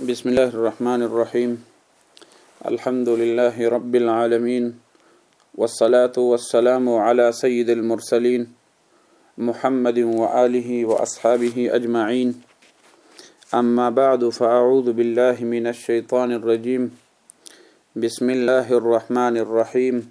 بسم الله الرحمن الرحيم الحمد لله رب العالمين والصلاة والسلام على سيد المرسلين محمد وآله وأصحابه أجمعين أما بعد فأعوذ بالله من الشيطان الرجيم بسم الله الرحمن الرحيم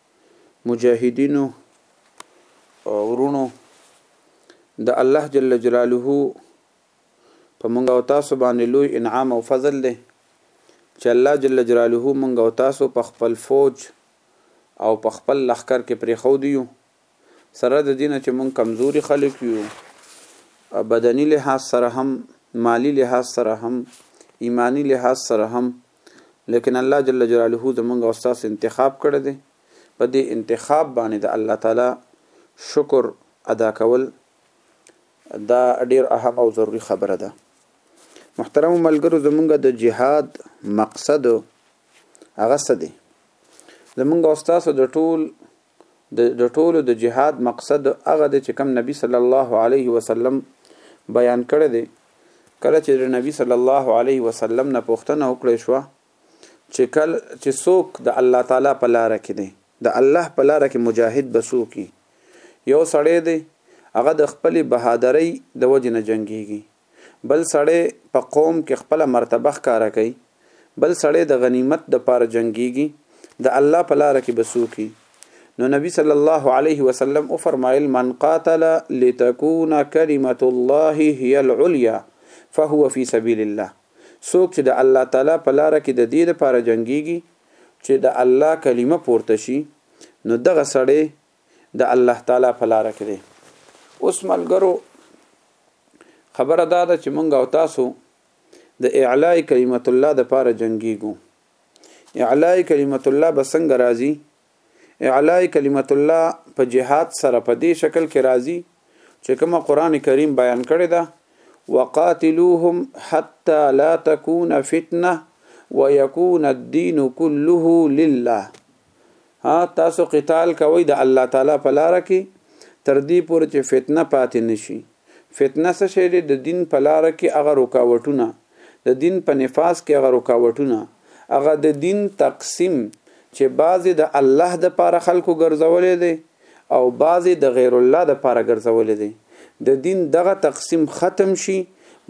مجاهدینو وروڼو د الله جل جلاله په مونږ او تاسو باندې لوی انعام او فضل دی چې الله جل جلاله مونږ او تاسو په خپل فوج او په خپل لخر کې پرې خو دیو سره د دینه چې مونږ کمزوري خلک یو بدني لحاظ سره هم مالی لحاظ سره هم ایمانی لحاظ سره هم لیکن الله جل جلاله زمونږ او ستاسو انتخاب کړی دی، په دې انتخاب باندې د الله تعالی شکر ادا کول دا ډیر اهم او ضروري خبره ده. محترمو ملګرو زمونږ د جهاد مقصد هغه څه دی؟ زمونږ او ستاسو د ټول د د ټولو د جهاد مقصد هغه دی چې کوم نبی صلی الله علیه وسلم بیان کړی دی کله چې د نبی صلی الله علیه وسلم نه پوښتنه وکړې شو چې کل چې څوک د الله تعالی په لار کې دی د الله په لار کې مجاهد بسوکی یو سړی دی هغه د خپل بهادرۍ د وجې نه جنگيږي بل سړی په قوم کې خپله مرتبه ښکاره کوي، بل سړی د غنیمت د پاره جنګیږي، د الله په لاره کې به څوک وي؟ نو نبي صلی الله علیه وسلم وفرمایل، من قاتل لتکون کلمة الله هی العلیا فهو فی سبیل الله، څوک چې د الله تعالی په لاره کې د دې د پاره جنګیږي چې د الله کلمه پورته شي، نو دغه سړی د الله تعالی په لار کې دی اوس ملګرو خبره دا ده چې مونږ او تاسو د اعلاء کلمت الله د پاره جنگيګو اعلاء کلمت الله به څنګه راځي اعلاء کلمت الله په جهاد سره په دې شکل کې راځي چې کومه قران کریم بیان کړی ده وقاتلوهم حتى لا تكون فتنه ويكون الدين كله لله ها تاسو قتال کوي د الله تعالی په لار کې تر دې پورې چې فتنه پاتې نشي فتنه څه شی دی د دین په لار کې هغه رکاوټونه د دین په نفاس کې هغه رکاوټونه هغه د دین تقسیم چې بعضې د الله د پاره خلکو ګرځولې دی او بعض یې د غیر الله د پاره ګرځولې دی د دین دغه تقسیم ختم شي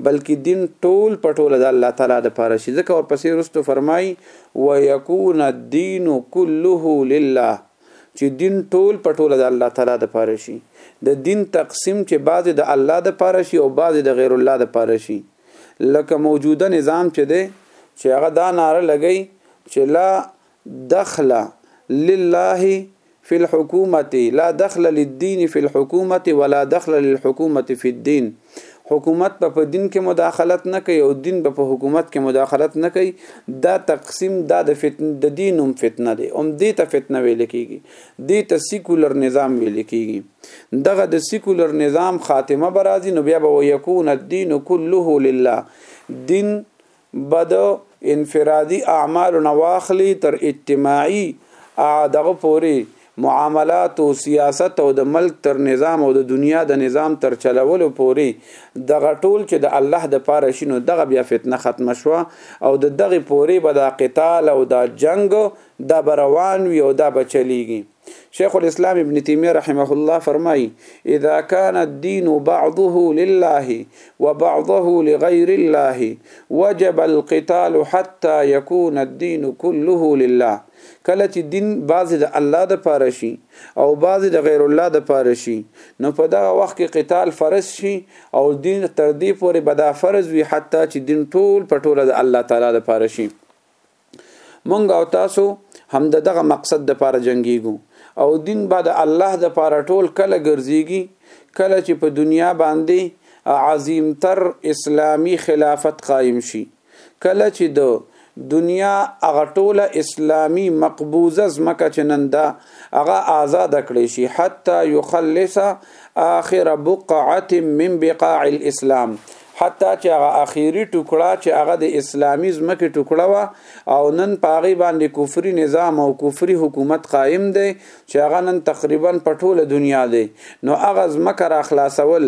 بلکې دین ټول په ټوله د الله تعالی د پاره شي ځکه ورپسې رستو فرمایي ويكون الدين كله لله چې دین ټول په ټوله د الله تعالی د پاره شي د دین تقسیم چې بعضې د الله د پاره شي او بعضې د غیر الله د پاره شي لکه موجوده نظام چې دی چې هغه دا ناره لګی چې لا دخل لله فی الحکومة لا دخل للدین فی الحکومة ولا دخل للحکومة فی الدین حکومت به په دین کې مداخلت نه کوي او دین به په حکومت کې مداخلت نه کوي دا تقسیم دا د فتن د دینوم فتنه دی هم دې ته فتنه ویل کیږي دې ته سیکولر نظام ویل کیږي دغه د سیکولر نظام خاتمه برازي نو بیا به یکون الدین كله لله دین بد انفرادي اعمالو نه واخلي تر اجتماعي دغه پورې معاملات او سیاست او د ملک تر نظام او د دنیا د نظام تر چلولو پورې دغه ټول چې د الله د پاره شینو دغه بیا فتنه ختم شو او د دغه پورې به دا قتال او دا جنگ دا بروان وی او دا بچلیږي شیخ الاسلام ابن تیمیه رحمه الله فرمایي اذا كان الدين بعضه لله وبعضه لغير الله وجب القتال حتى يكون الدين كله لله کله چې دین بعضی د الله د پاره شي او بعضی د غیر الله د پاره شي نو په دغه وخت کې قتال فرض شي او دین تر دې پورې بدا فرض وي حتی چې دین ټول په ټوله د الله تعالی د پاره شي مونږ او تاسو هم د دغه مقصد د پاره جنگيږو او دین به د الله د پاره ټول کله ګرځيږي کله چې په دنیا باندې عظیم تر اسلامی خلافت قائم شي کله چې د دنیا هغه ټوله اسلامی مقبوضه زمکه چې نن دا هغه آزاد کړی شي حتی یخلص اخر بقعه من بقاع الاسلام حتی چې هغه اخیری ټوکړه چې هغه د اسلامي ځمکې ټوکړه وه او نن په هغې باندې کفري نظام او کفري حکومت قایم دی چې هغه نن تقریبا په ټوله دنیا دی نو هغه ځمکه را خلاصول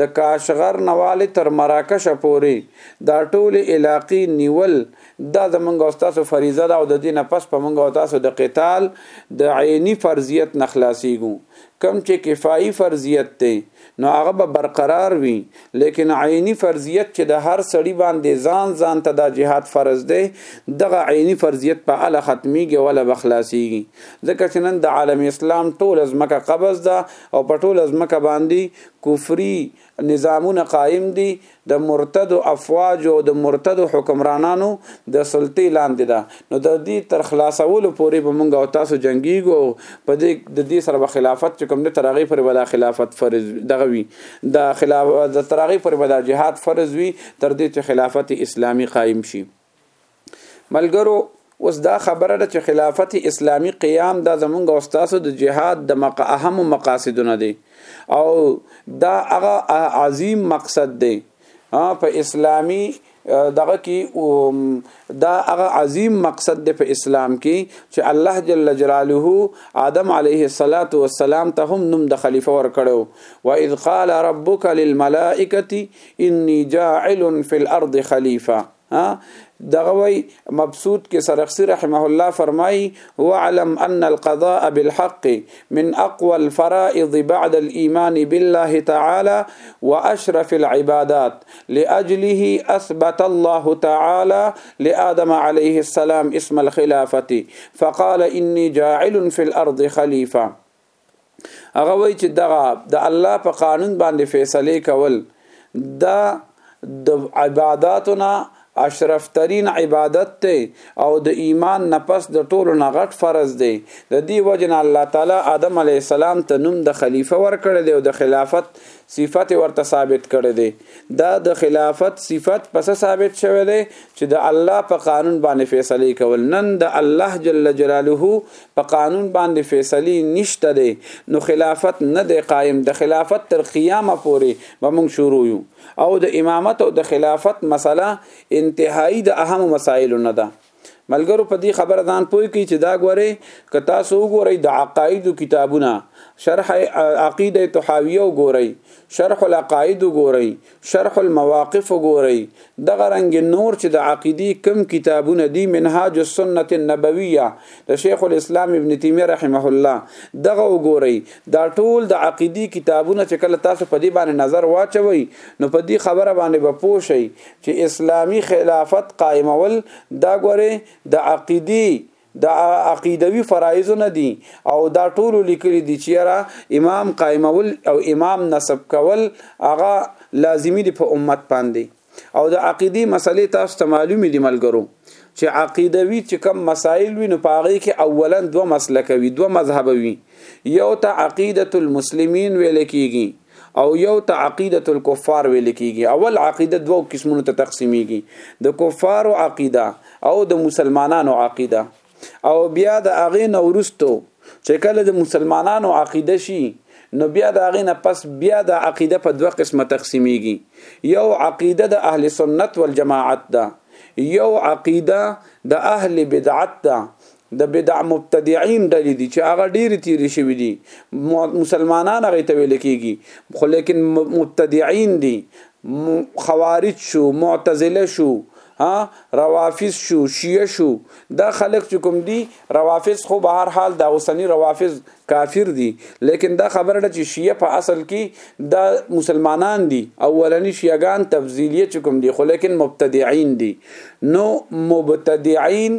د کاشغر نواله تر مراکش پورې دا ټول علاقې نیول دا زمونږ او تاسو فریضه ده او د دې نه پس په مونږ او تاسو د قتال د عیني فرضیت نه خلاصيږو کوم چې کفايي فرضيت دی نو هغه به برقرار وي ليکن عيني فرضيت چې د هر سړي باندې ځان ځان ته دا جهاد فرض دی دغه عيني فرضيت په اله ختميږي ولا بخلاصيږي ځکه چې نن د عالم اسلام ټول ځمکه قبض ده او په ټول ځمکه باندې کفري نظامونه قائم دي د مرتدو افواجو او د مرتدو حکمرانانو د سلطې لاندې ده نو د دې تر خلاصولو پورې به مونږ او تاسو جنگيږو په دې د دې سره به خلافت چې کوم د ترغې پر ودا خلافت فرض دغه وي د خلاف د ترغې پر ودا جهاد فرض وي تر دې چې خلافت اسلامي قائم شي ملګرو اوس دا خبره ده چې خلافت اسلامی قیام دا زمونږ او تاسو د جهاد د مق اهم مقاصدونه دي او دا هغه عظیم مقصد دی په اسلامی دغه کې دا هغه عظیم مقصد دی په اسلام کې چې الله جل جلاله آدم علیه الصلاۃ والسلام ته هم نوم د خلیفہ ورکړو و اذ قال ربک للملائکه انی جاعل فی الارض خلیفہ دغوي مبسوط کې سرخسی رحمه الله فرمایي واعلم ان القضاء بالحق من اقوى الفرائض بعد الايمان بالله تعالى واشرف العبادات لاجله اثبت الله تعالى لادم عليه السلام اسم الخلافه فقال اني جاعل في الارض خليفه هغه وایي چې دغه د الله په قانون باندې فیصله کول دا د عبادتونه اشرف ترین عبادت دی او د ایمان نفس د ټولو نه غټ فرض دی د دې وجنه الله تعالی آدم علی السلام ته نوم د خلیفہ ورکړی دی او د خلافت صفت ورته ثابت کړی دی دا د خلافت صفت پس ثابت شوی دی چې د الله په قانون باندې فیصله کول نن د الله جل جلاله په قانون باندې فیصله نشته دی نو خلافت نه دی قائم د خلافت تر قیامه پورې به موږ شروع یو او د امامت او د خلافت مسله انتهایی د اهم مسائل نه ده ملګرو په دې خبره ځان پوي کی چې دا غوري که تاسو وګورئ د عقاید کتابونه شرح عقیده تحاویه وګورئ شرح العقاید وګورئ شرح المواقف وګورئ دغه رنګ نور چې د عقیدی کم کتابونه دي منهاج السنه النبویه د شیخ الاسلام ابن تیمیه رحمه الله دغه وګورئ دا ټول د عقیدی کتابونه چې کله تاسو په دې باندې نظر واچوي نو په دې خبره باندې به پوه شئ چې اسلامي خلافت قائمول دا ګوره د عقیدی د عقیدوي فرایضو نه دي او دا ټول لیکلي دي چې را امام قائمول او امام نسب کول هغه لازمی دي په امت باندې او د عقیدی مسلې تاسو ته معلومې دي ملګرو چې عقیدوي چې کم مسائل وي نو پاغي کې اولا دوه مسلکوي دوه مذهبوي یو ته عقیدت المسلمین ویل کیږي او یو ته عقیده الکفار ویل کیږي اول عقیده دوو قسمونو ته تقسیمیږي د کفارو عقیده او د مسلمانانو عقیده او بیا د هغه نورستو چې کله د مسلمانانو عقیده شي نو بیا د هغه نه پس بیا د عقیده په دوه قسمه تقسیمیږي یو عقیده د اهل سنت والجماعت ده یو عقیده د اهل بدعت ده د بدع مبتدعين ډلې دي چې هغه ډېرې تېرې شوي دي مسلمانان هغه ته ویل کېږي خو لیکن مبتدعين دي خوارج شو معتزله شو ها روافض شو شیعه شو دا خلک چې کوم دي روافض خو به هر حال دا اوسنی روافض کافر دي لیکن دا خبره ده چې شیعه په اصل کې دا مسلمانان دي اولنی شیعاګان تفضیلیه چې کوم دي خو لیکن مبتدعين دي نو مبتدعين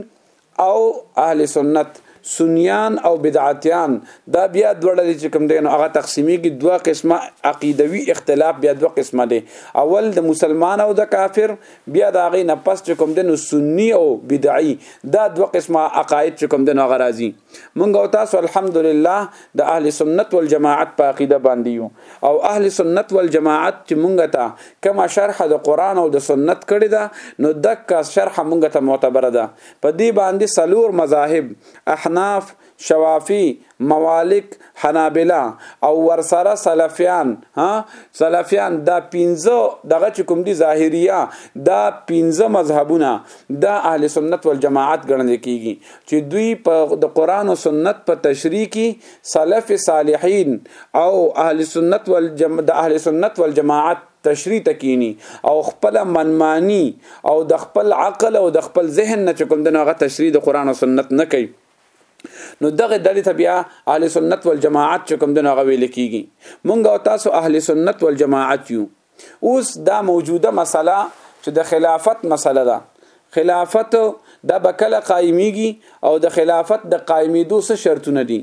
او اهل سنت سنیان او بدعتیان دا بیا دوه ډلې چې کوم دین هغه تقسیمیږي دوه قسمه عقیدوي اختلاف بیا دوه قسمه دي اول د مسلمان او د کافر بیا دا غي نه پس چې کوم دین سنی او بدعي دا دوه قسمه عقاید چې کوم دین هغه راځي مونږ او تاسو الحمدلله د اهل سنت والجماعت په عقیده باندې یو او اهل سنت والجماعت چې مونږ ته کومه شرح د قران او د سنت کړي ده نو دک شرح مونږ ته معتبر ده په دې باندې سلور مذاهب احناف شوافی موالک حنابلة او ورسره سلفیان ها سلفیان دا پنځه دغه چې کوم دي ظاهریه دا پنځه مذهبونه دا اهل سنت والجماعت ګڼل کیږي چې دوی په د قران او سنت په تشریح کې سلف صالحین او اهل سنت والجم د اهل سنت والجماعت تشریح تکینی او خپل منمانی او د خپل عقل او د خپل ذهن نه کوم د هغه تشریح د قران او سنت نه کوي نو دغه دلی ته بیا اهل سنت والجماعت کوم د هغه ویل کیږي مونږ او تاسو اهل سنت والجماعت یو اوس دا موجوده مسله چې د خلافت مسله ده خلافت دا به کله قائمیږي او د خلافت د قائمیدو څه شرطونه دي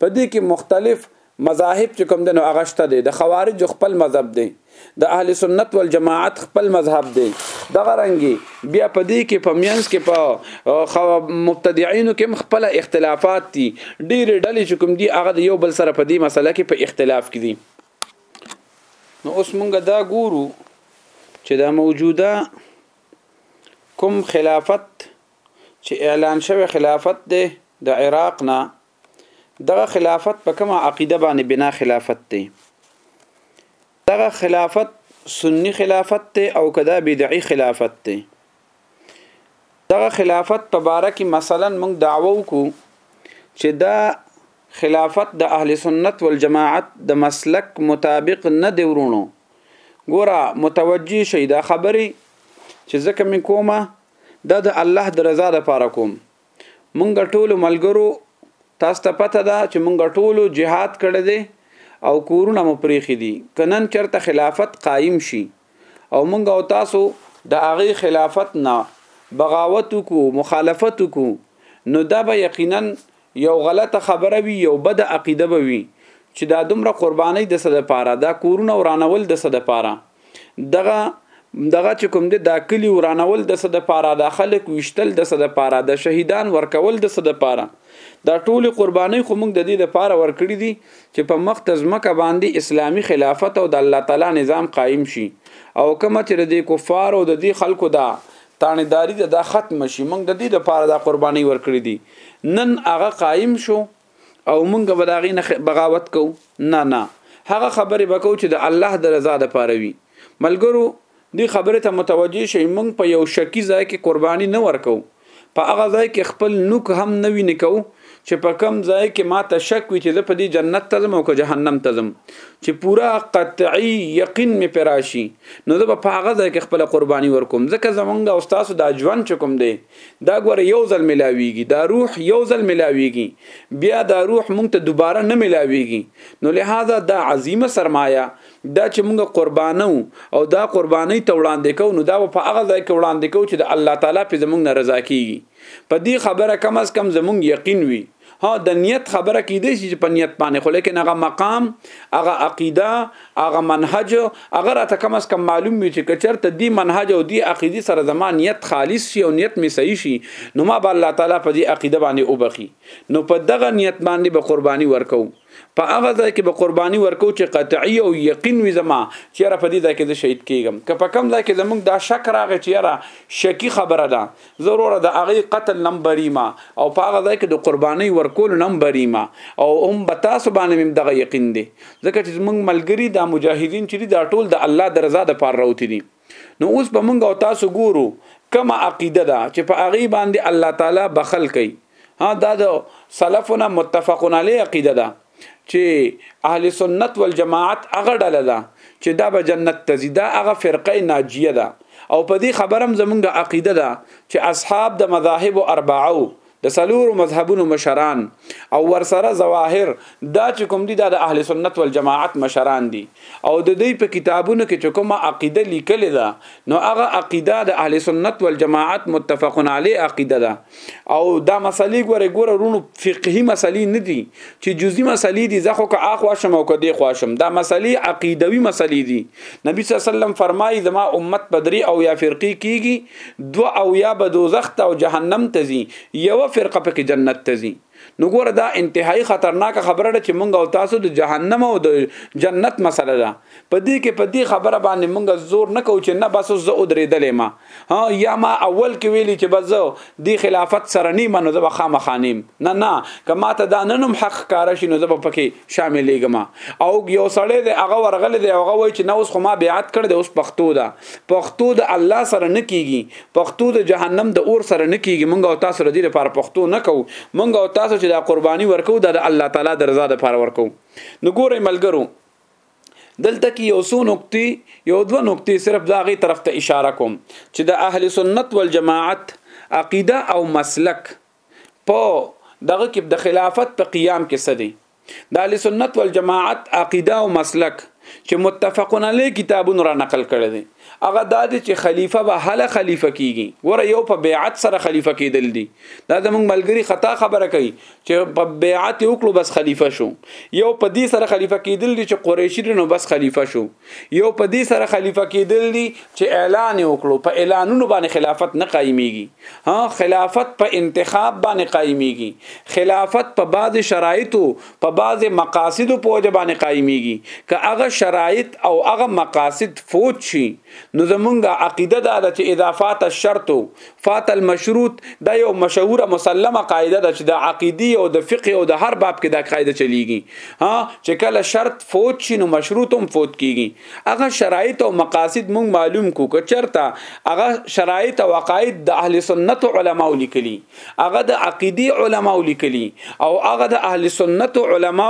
په دې کې مختلف مذاهب چې کوم دنو اغشته دي د خوارج خپل مذهب دي د اهل سنت والجماعت خپل مذهب دي دغه رنګي بیا په دې کې په مینس کې په مبتدعين کې خپل اختلافات دي ډېر ډلې چې کوم دي هغه یو بل سره په دې مسله کې په اختلاف کې دي نو اوس مونږ دا ګورو چې دا موجوده کوم خلافت چې اعلان شوی خلافت دی د عراق نه دغه خلافت په کومه عقیده باندې بنا خلافت دی دغه خلافت سنی خلافت دی او کدا بدعي خلافت دی دغه خلافت په باره کې مثلا موږ دعوه وکړو چې دا خلافت د اهل سنت والجماعت د مسلک مطابق نه دی ورونو ګوره متوجی شي دا خبرې چې ځکه مې کومه دا د الله د رضا لپاره کوم مونږ ټول ملګرو تاسو ته پته ده چې مونږ ټول جهاد کړی دی او کورونه مو پریخي دي کنن چرته خلافت قائم شي او مونږ او تاسو د هغه خلافت نه بغاوت کو مخالفت کو نو دا به یقینا یو غلطه خبره وي یو بد عقیده به وي چې دا دومره قرباني د صد پاره دا کورونه ورانول د صد پاره دغه دغه چې کوم د داکلی ورانول د صد پاره د خلک وشتل د صد پاره د شهیدان ورکول د صد پاره دا ټول قرباني خو موږ د دې لپاره ورکړي دي چې په مخ تزمکه باندې اسلامی خلافت او د الله تعالی نظام قائم شي او کما چې د کفار او د دې خلکو دا تانیداری دا ختم شي موږ د دې لپاره دا قرباني ورکړي دي نن هغه قائم شو او مونږ به د هغې نه بغاوت کوو نه نه هغه خبرې به کوو چې د الله د رضا دپاره وي ملګرو دې خبرې ته متوجه شئ مونږ په یو شکی ځای کې قرباني نه ورکو په هغه ځای کې خپل نوک هم نه وینې کوو چې په کم ځای کې ما ته شک وي چې زه په دې جنت ته ځم او که جهنم ته ځم چې پوره قطعي یقین مې پرې راشي نو زه به په هغه ځای کې خپله قرباني ورکوم ځکه زمونږ او ستاسو دا ژوند چې کوم دی دا ګوره یو ځل ملاویږي دا روح یو ځل ملاویږي بیا دا روح مونږ ته دوباره نه ملاویږي نو لہذا دا عظیمه سرمایه دا چې مونږ قربانو او دا قرباني ته وړاندې کو نو دا په هغه ځای کې وړاندې کو چې د الله تعالی په زمونږ نه رضا کیږي په دې خبره کم از کم زمونږ یقین وي ها د نیت خبره کیدې شي چې په نیت باندې خو لیکن هغه مقام هغه عقیده هغه منهج هغه راته کم از کم معلوم وي چې کچرته دی منهج او دی عقیده سره زما نیت خالص شي او نیت می صحیح شي نو ما به الله تعالی په دې عقیده باندې وبخي نو په دغه نیت باندې به قرباني ورکوم په هغه ځای کې به قرباني ورکو چې قطعي او یقین وي زما چې را په دې ځای کې زه شهید کیږم که په کم ځای کې زمونږ دا شک راغی چې را شکی خبره ده ضروره د هغه قتل نم بریما او په هغه ځای کې د قرباني ورکول نم بریما او هم به تاسو باندې مم دغه یقین دی ځکه چې زمونږ ملګری دا مجاهدین چې دا ټول د الله د رضا د پاره راوتی دي نو اوس به مونږ او تاسو ګورو کومه عقیده ده چې په هغه باندې الله تعالی بخل کوي ها دا د سلفنا متفقون علی عقیده ده چې اهل سنت والجماعت هغه ډله ده چې دا به جنت ته ځي دا هغه فرقه ناجیه ده او په دې خبرم زمونږ عقیده ده چې اصحاب د مذاهب اربعه د څلورو مذهبونو مشران او ورسره ظواهر دا چې کوم دي دا د اهل سنت والجماعت مشران دي او د دې په کتابونو کې چې کومه عقیده لیکل ده نو هغه عقیده د اهل سنت والجماعت متفقون علی عقیده ده او دا مسلې ګوره ګوره رونو فقهي مسلې نه دي چې جزئی مسلې دي زه خو که اخوا شم او که دی خوا شم دا مسلې عقیدوي مسلې دي نبی صلی الله علیه وسلم فرمایي زما امت بدري او یا فرقي کیږي دو او یا به دوزخ ته او جهنم ته ځي یو فرقه پکې جنت ته ځي نو ګوره دا انتهایی خطرناک خبره ده چې مونږ او تاسو د جهنم او د جنت مسله ده په دې کې په دې خبره باندې مونږ زور نه کوو چې نه بس زه ودرېدلې ما ها یا ما اول کې ویلي چې بس زه د خلافت سره نیمه نو زه به خامخانیم نه نه که ما ته دا ننم حق کار شي نو زه به پکې شاملېږم او یو سړی دی هغه ورغلی دی هغه وایي چې نه اوس خو ما بیعت کړی دی اوس پښتو ده پښتو د الله سره نه کیږي پښتو د جهنم د اور سره نه کیږي مونږ او تاسو ردی لپاره پښتو نه کوو مونږ او تاسو چې دا قرباني ورکو د الله تعالی د رضا لپاره ورکو نو ګورئ ملګرو دلته کې یو څو نقطې یو دوه نقطې صرف دا غي طرف ته اشاره کوم چې د اهل سنت والجماعت عقیده او مسلک په دغه کې د خلافت په قیام کې څه دي د اهل سنت والجماعت عقیده او مسلک چې متفقون علی کتابونه را نقل کړي دي هغه دا دي چې خلیفہ به هل خلیفہ کیږي ور یو په بیعت سره خلیفہ کیدل دي دا زموږ ملګری خطا خبره کوي چې په بیعت وکړو بس خلیفہ شو یو په دې سره خلیفہ کیدل دي چې قریشی نو بس خلیفہ شو یو په دې سره خلیفہ کېدل دي چې اعلان وکړو په اعلانونو باندې خلافت نه قایميږي ها خلافت په انتخاب باندې قایميږي خلافت په بعض شرایطو په بعض مقاصد په وجه باندې قایميږي که هغه شرایط او هغه مقاصد فوت شي نو زمونږه عقیده دا ده چې اضافات الشرط فات المشروط دا یو مشهوره مسلمه قاعده ده چې د عقیدی او د فقه او د هر باب کې دا قاعده چلیږي ها چې کله شرط فوت شي نو مشروط هم فوت کیږي هغه شرایط او مقاصد مونږ معلوم کو که چرته هغه شرایط او عقاید د اهل سنت علما لیکلي هغه د عقیدی علما لیکلي او هغه د اهل سنت علما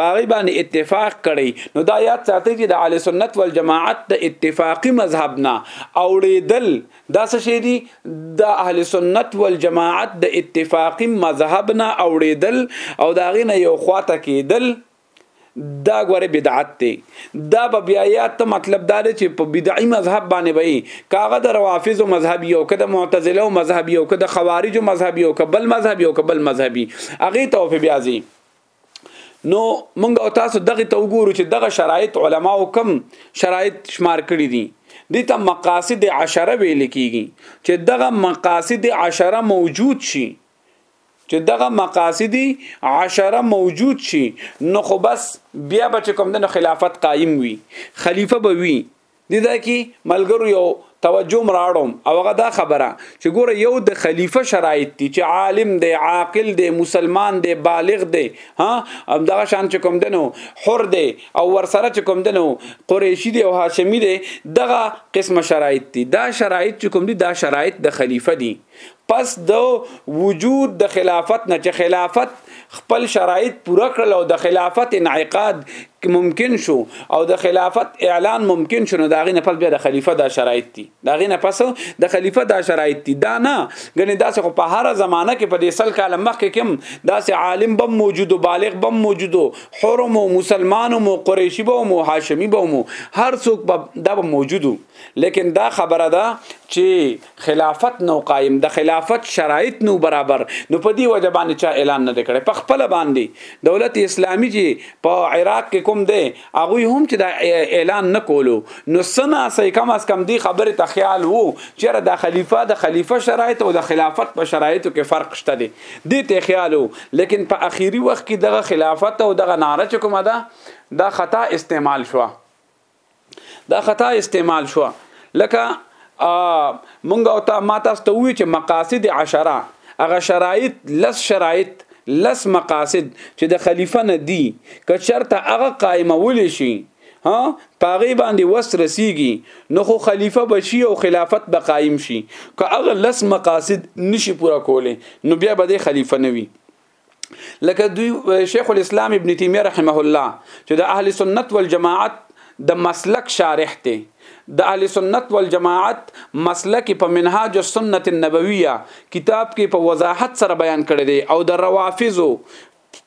په غي باندې اتفاق کړي نو دا یاد ساتي چې د اهل سنت والجماعت د اتفاقی مذهب نه اوړېدل دا څه شي دي د اهل سنت والجماعت د اتفاقی مذهب نه اوړېدل او دا غینه یو خواته کېدل دا غره بدعت دی دا به بیا یا ته مطلب دا دی چې په بدعي مذهب باندې وي کاغه د روافض مذهب یو کده معتزله مذهب یو کده خوارج مذهب یو کبل مذهب یو کبل مذهبي اغه توفی بیا زی نو مونږ او تاسو دغه ته وګورو چې دغه شرایط علما او کم شرایط شمار کړی دي د ته مقاصد عشره ویل کیږي چې دغه مقاصد عشره موجود شي چې دغه مقاصد عشره موجود شي نو خو بس بیا به کوم د خلافت قائم وي خلیفہ به وي دي دا کی ملګرو یو توجه مراړم او هغه دا خبره چې ګوره یو د خلیفه شرایط دي چې عالم دی عاقل دی مسلمان دی بالغ دی ها هم دا شان چې کوم دنو حر دی او ورسره چې کوم دنو قریشی دی او هاشمی دی دغه قسمه شرایط دي دا شرایط چې کوم دي دا شرایط د خلیفه دي پس د وجود د خلافت نه چې خلافت خپل شرایط پوره کړل او د خلافت انعقاد ممکن شو او د خلافت اعلان ممکن شو نو دا غي نه پس بیا د خلیفہ دا شرایط دي دا غي نه پس د خلیفہ دا شرایط دي دا نه غني دا خو په هر زمانہ کې په دې سل کال مخکې کوم دا سه عالم بم موجود او بالغ بم موجود حرم او مسلمان او قریشی بم او هاشمی بم هر څوک دا موجود لیکن دا خبره ده چې خلافت نو قائم د خلافت شرایط نو برابر نو په دی وجه باندې چا اعلان نه کړي په خپل باندې دولت اسلامی جی په عراق کې کوم دی هغه هم چې دا اعلان نه کولو نو سنا سې کم از کم دی خبره ته خیال وو چې د خلیفہ د خلیفہ شرایط او د خلافت په شرایطو کې فرق شته دی دې ته خیال وو لیکن په اخیری وخت کې دغه خلافت او دغه ناره چې کومه ده دا خطا استعمال شوه دا خطا استعمال شو لکه مونږ او تا ما تاسو ته وی چې مقاصد عشره هغه شرایط لس شرایط لس مقاصد چې د خلیفہ نه دی که چرته هغه قائمول شي ها پاغي باندې وس رسیږي نو خو خلیفہ بشي او خلافت به قائم شي که هغه لس مقاصد نشي پورا کوله نو بیا به د خلیفہ نه وي لکه دوی شیخ الاسلام ابن تیمیه رحمه الله چې د اهل سنت والجماعت د مسلک شارح دی د اهل سنت والجماعت مسلک په منهاج السنه النبویه کتاب کې په وضاحت سره بیان کړی دی او د روافضو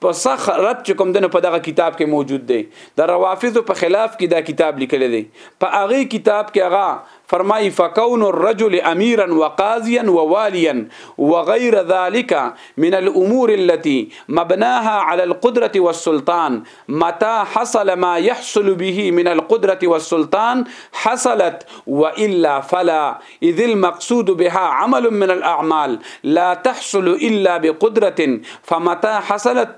په سخ رد چې کوم دنه په دغه کتاب کې موجود دی د روافضو په خلاف کې دا کتاب لیکل دی په هغه کتاب کې هغه فرمائی فکون الرجل امیرا وقاضیا ووالیا وغير ذلك من الامور التي مبناها على القدره والسلطان متى حصل ما يحصل به من القدره والسلطان حصلت والا فلا اذ المقصود بها عمل من الاعمال لا تحصل الا بقدره فمتى حصلت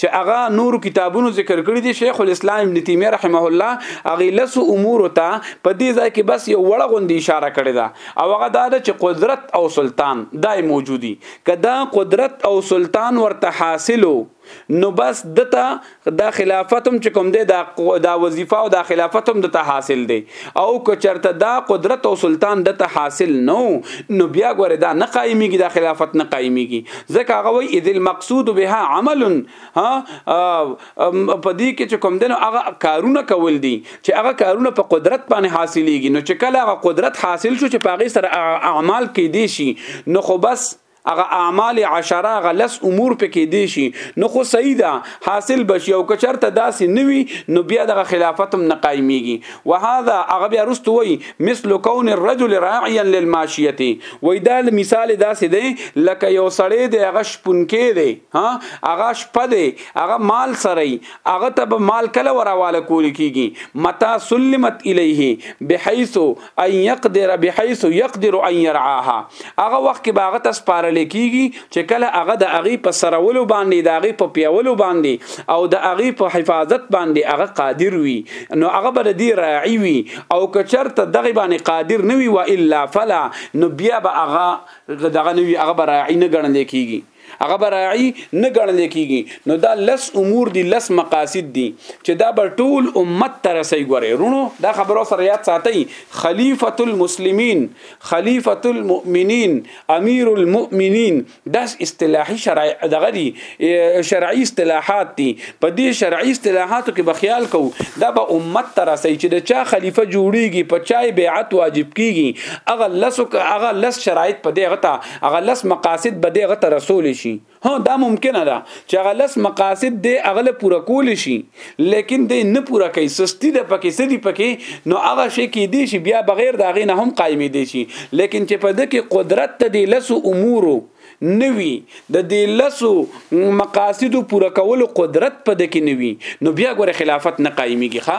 چې هغه نور کتابونو ذکر کړی دی شیخ الاسلام ابن تیمیه رحمه الله هغه لس امور ته په دې ځای کې بس یو وړه غوندي اشاره کړې ده او هغه دا ده چې قدرت او سلطان دای موجودي کدا قدرت او سلطان ورته حاصلو نو بس دته دا خلافتم چې کوم دی دا دا وظیفه او دا خلافتم دته حاصل دی او که چرته دا قدرت او سلطان د ته حاصل نو نو بیا ګوره دا نه قایمیږي دا خلافت نه قایمیږي ځکه هغه وایي اذ المقصود بها عمل ها په دې کې چې کوم دنو هغه کارونه کول دي چې هغه کارونه په قدرت باندې حاصلېږي نو چې کله هغه قدرت حاصل شو چې په هغه سره اعمال کې دي شي نو خو بس هغه اعمال عشره هغه لس امور پکې دی شي نو خو صحیح ده حاصل بشي او کچرته داسې نوي نو بیا دغه خلافت هم نه قایمیږي وهذا هغه بیا رست وای مثل کون الرجل راعيا للماشيه وای دا مثال داسې دی لکه یو سړی دی هغه شپونکې دی ها هغه شپه دی هغه مال سره هغه ته به مال کله وراواله کول کیږي متا سلمت الیه بحيث ان يقدر بحيث يقدر ان يرعاها هغه وخت کې باغه تاسو پارل کیږي چې کله هغه د اغي په سرولو باندې د اغي په پیولو باندې او د اغي په حفاظت باندې هغه قادر وي نو هغه بل دی راعي وي او کچرته دغه باندې قادر نه وي و الا فلا نو بیا به هغه دغه نه وي هغه راعي نه ګڼل کیږي هغه براعي نه ګڼل کیږي نو دا لس امور دي لس مقاصد دي چې دا بر ټول امت تر سي ګوري رونو دا خبرو سره یاد ساتي خلیفۃ المسلمین خلیفۃ المؤمنین امیر المؤمنین دا اصطلاحي شرعي دغه دي شرعي اصطلاحات دي په دې شرعي اصطلاحاتو کې بخیال کو دا به امت تر سي چې د چا خلیفہ جوړیږي په چای بیعت واجب کیږي اغه لس اغه لس شرایط په دې غته هغه لس مقاصد به دغه ته رسول شي ها دا ممکنه ده چې هغه لس مقاصد د هغه له پوره کول شي لیکن د نه پوره کوي سستی د پکې سدي پکې نو هغه شي کې دي شي بیا بغیر دا غي نه هم قائم دي شي لیکن چې په دکې قدرت ته د لس امورو نوي د دې لسو مقاصدو پوره کولو قدرت په دکې نوي نو بیا ګوره خلافت نه قایميږي ښا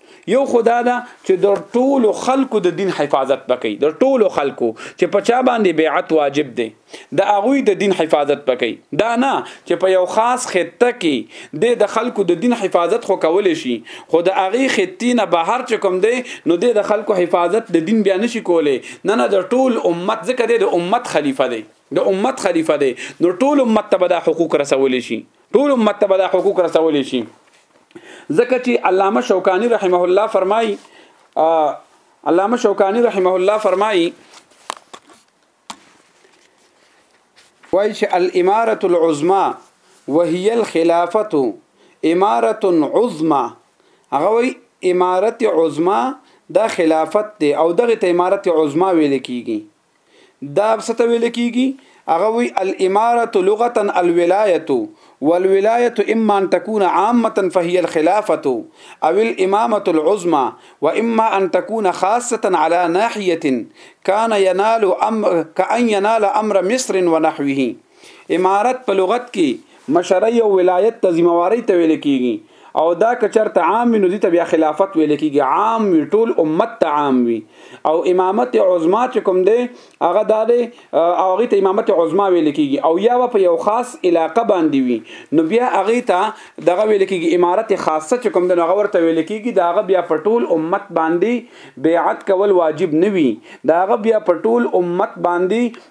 یو خدا دا چې د ټولو خلکو د دین حفاظت پکې د ټولو خلکو چې په چا باندې بیعت واجب دی د هغوی د دین حفاظت پکې دا نه چې په یو خاص خطه کې د د خلکو د دین حفاظت خو کول شي خو د هغه خطې نه بهر چې کوم دی نو د د خلکو حفاظت د دین بیا نشي کولی نه نه د ټول امت ځکه د امت خلیفہ دی د امت خلیفہ دی نو ټول امت ته به دا حقوق رسول شي ټول امت ته دا حقوق رسول شي ځکه چې علامه شوکانی رحمه الله فرمایي علامه شوکانی رحمه الله فرمایي وایي چې الاماره العظما وهي الخلافه اماره عظما هغه وایي امارت عظما دا خلافت دی او دغه ته امارت عظما ویل کیږي دا څه ته ویل کیږي هغه وی الاماره لغتا الولایه والولاية إما أن تكون عامة فهي الخلافة أو الإمامة العظمى وإما أن تكون خاصة على ناحية كان ينال أمر كأن ينال أمر مصر ونحوه امارت په لغت کې مشرۍ او ولایت ته ذمہواري ته ویل کیږي او دا کچرته عام نو دي ته بیا خلافت ویل کیږي عام وی ټول امت ته عام وی او امامت عظما چې کوم دی هغه دا دی او هغه ته امامت عظما ویل کیږي او یا په یو خاص علاقه باندې وی نو بیا هغه ته دغه ویل کیږي امارت خاصه چې کوم دی هغه ورته ویل کیږي دا هغه بیا په ټول امت باندې بیعت کول واجب نه وی دا هغه بیا په ټول امت باندې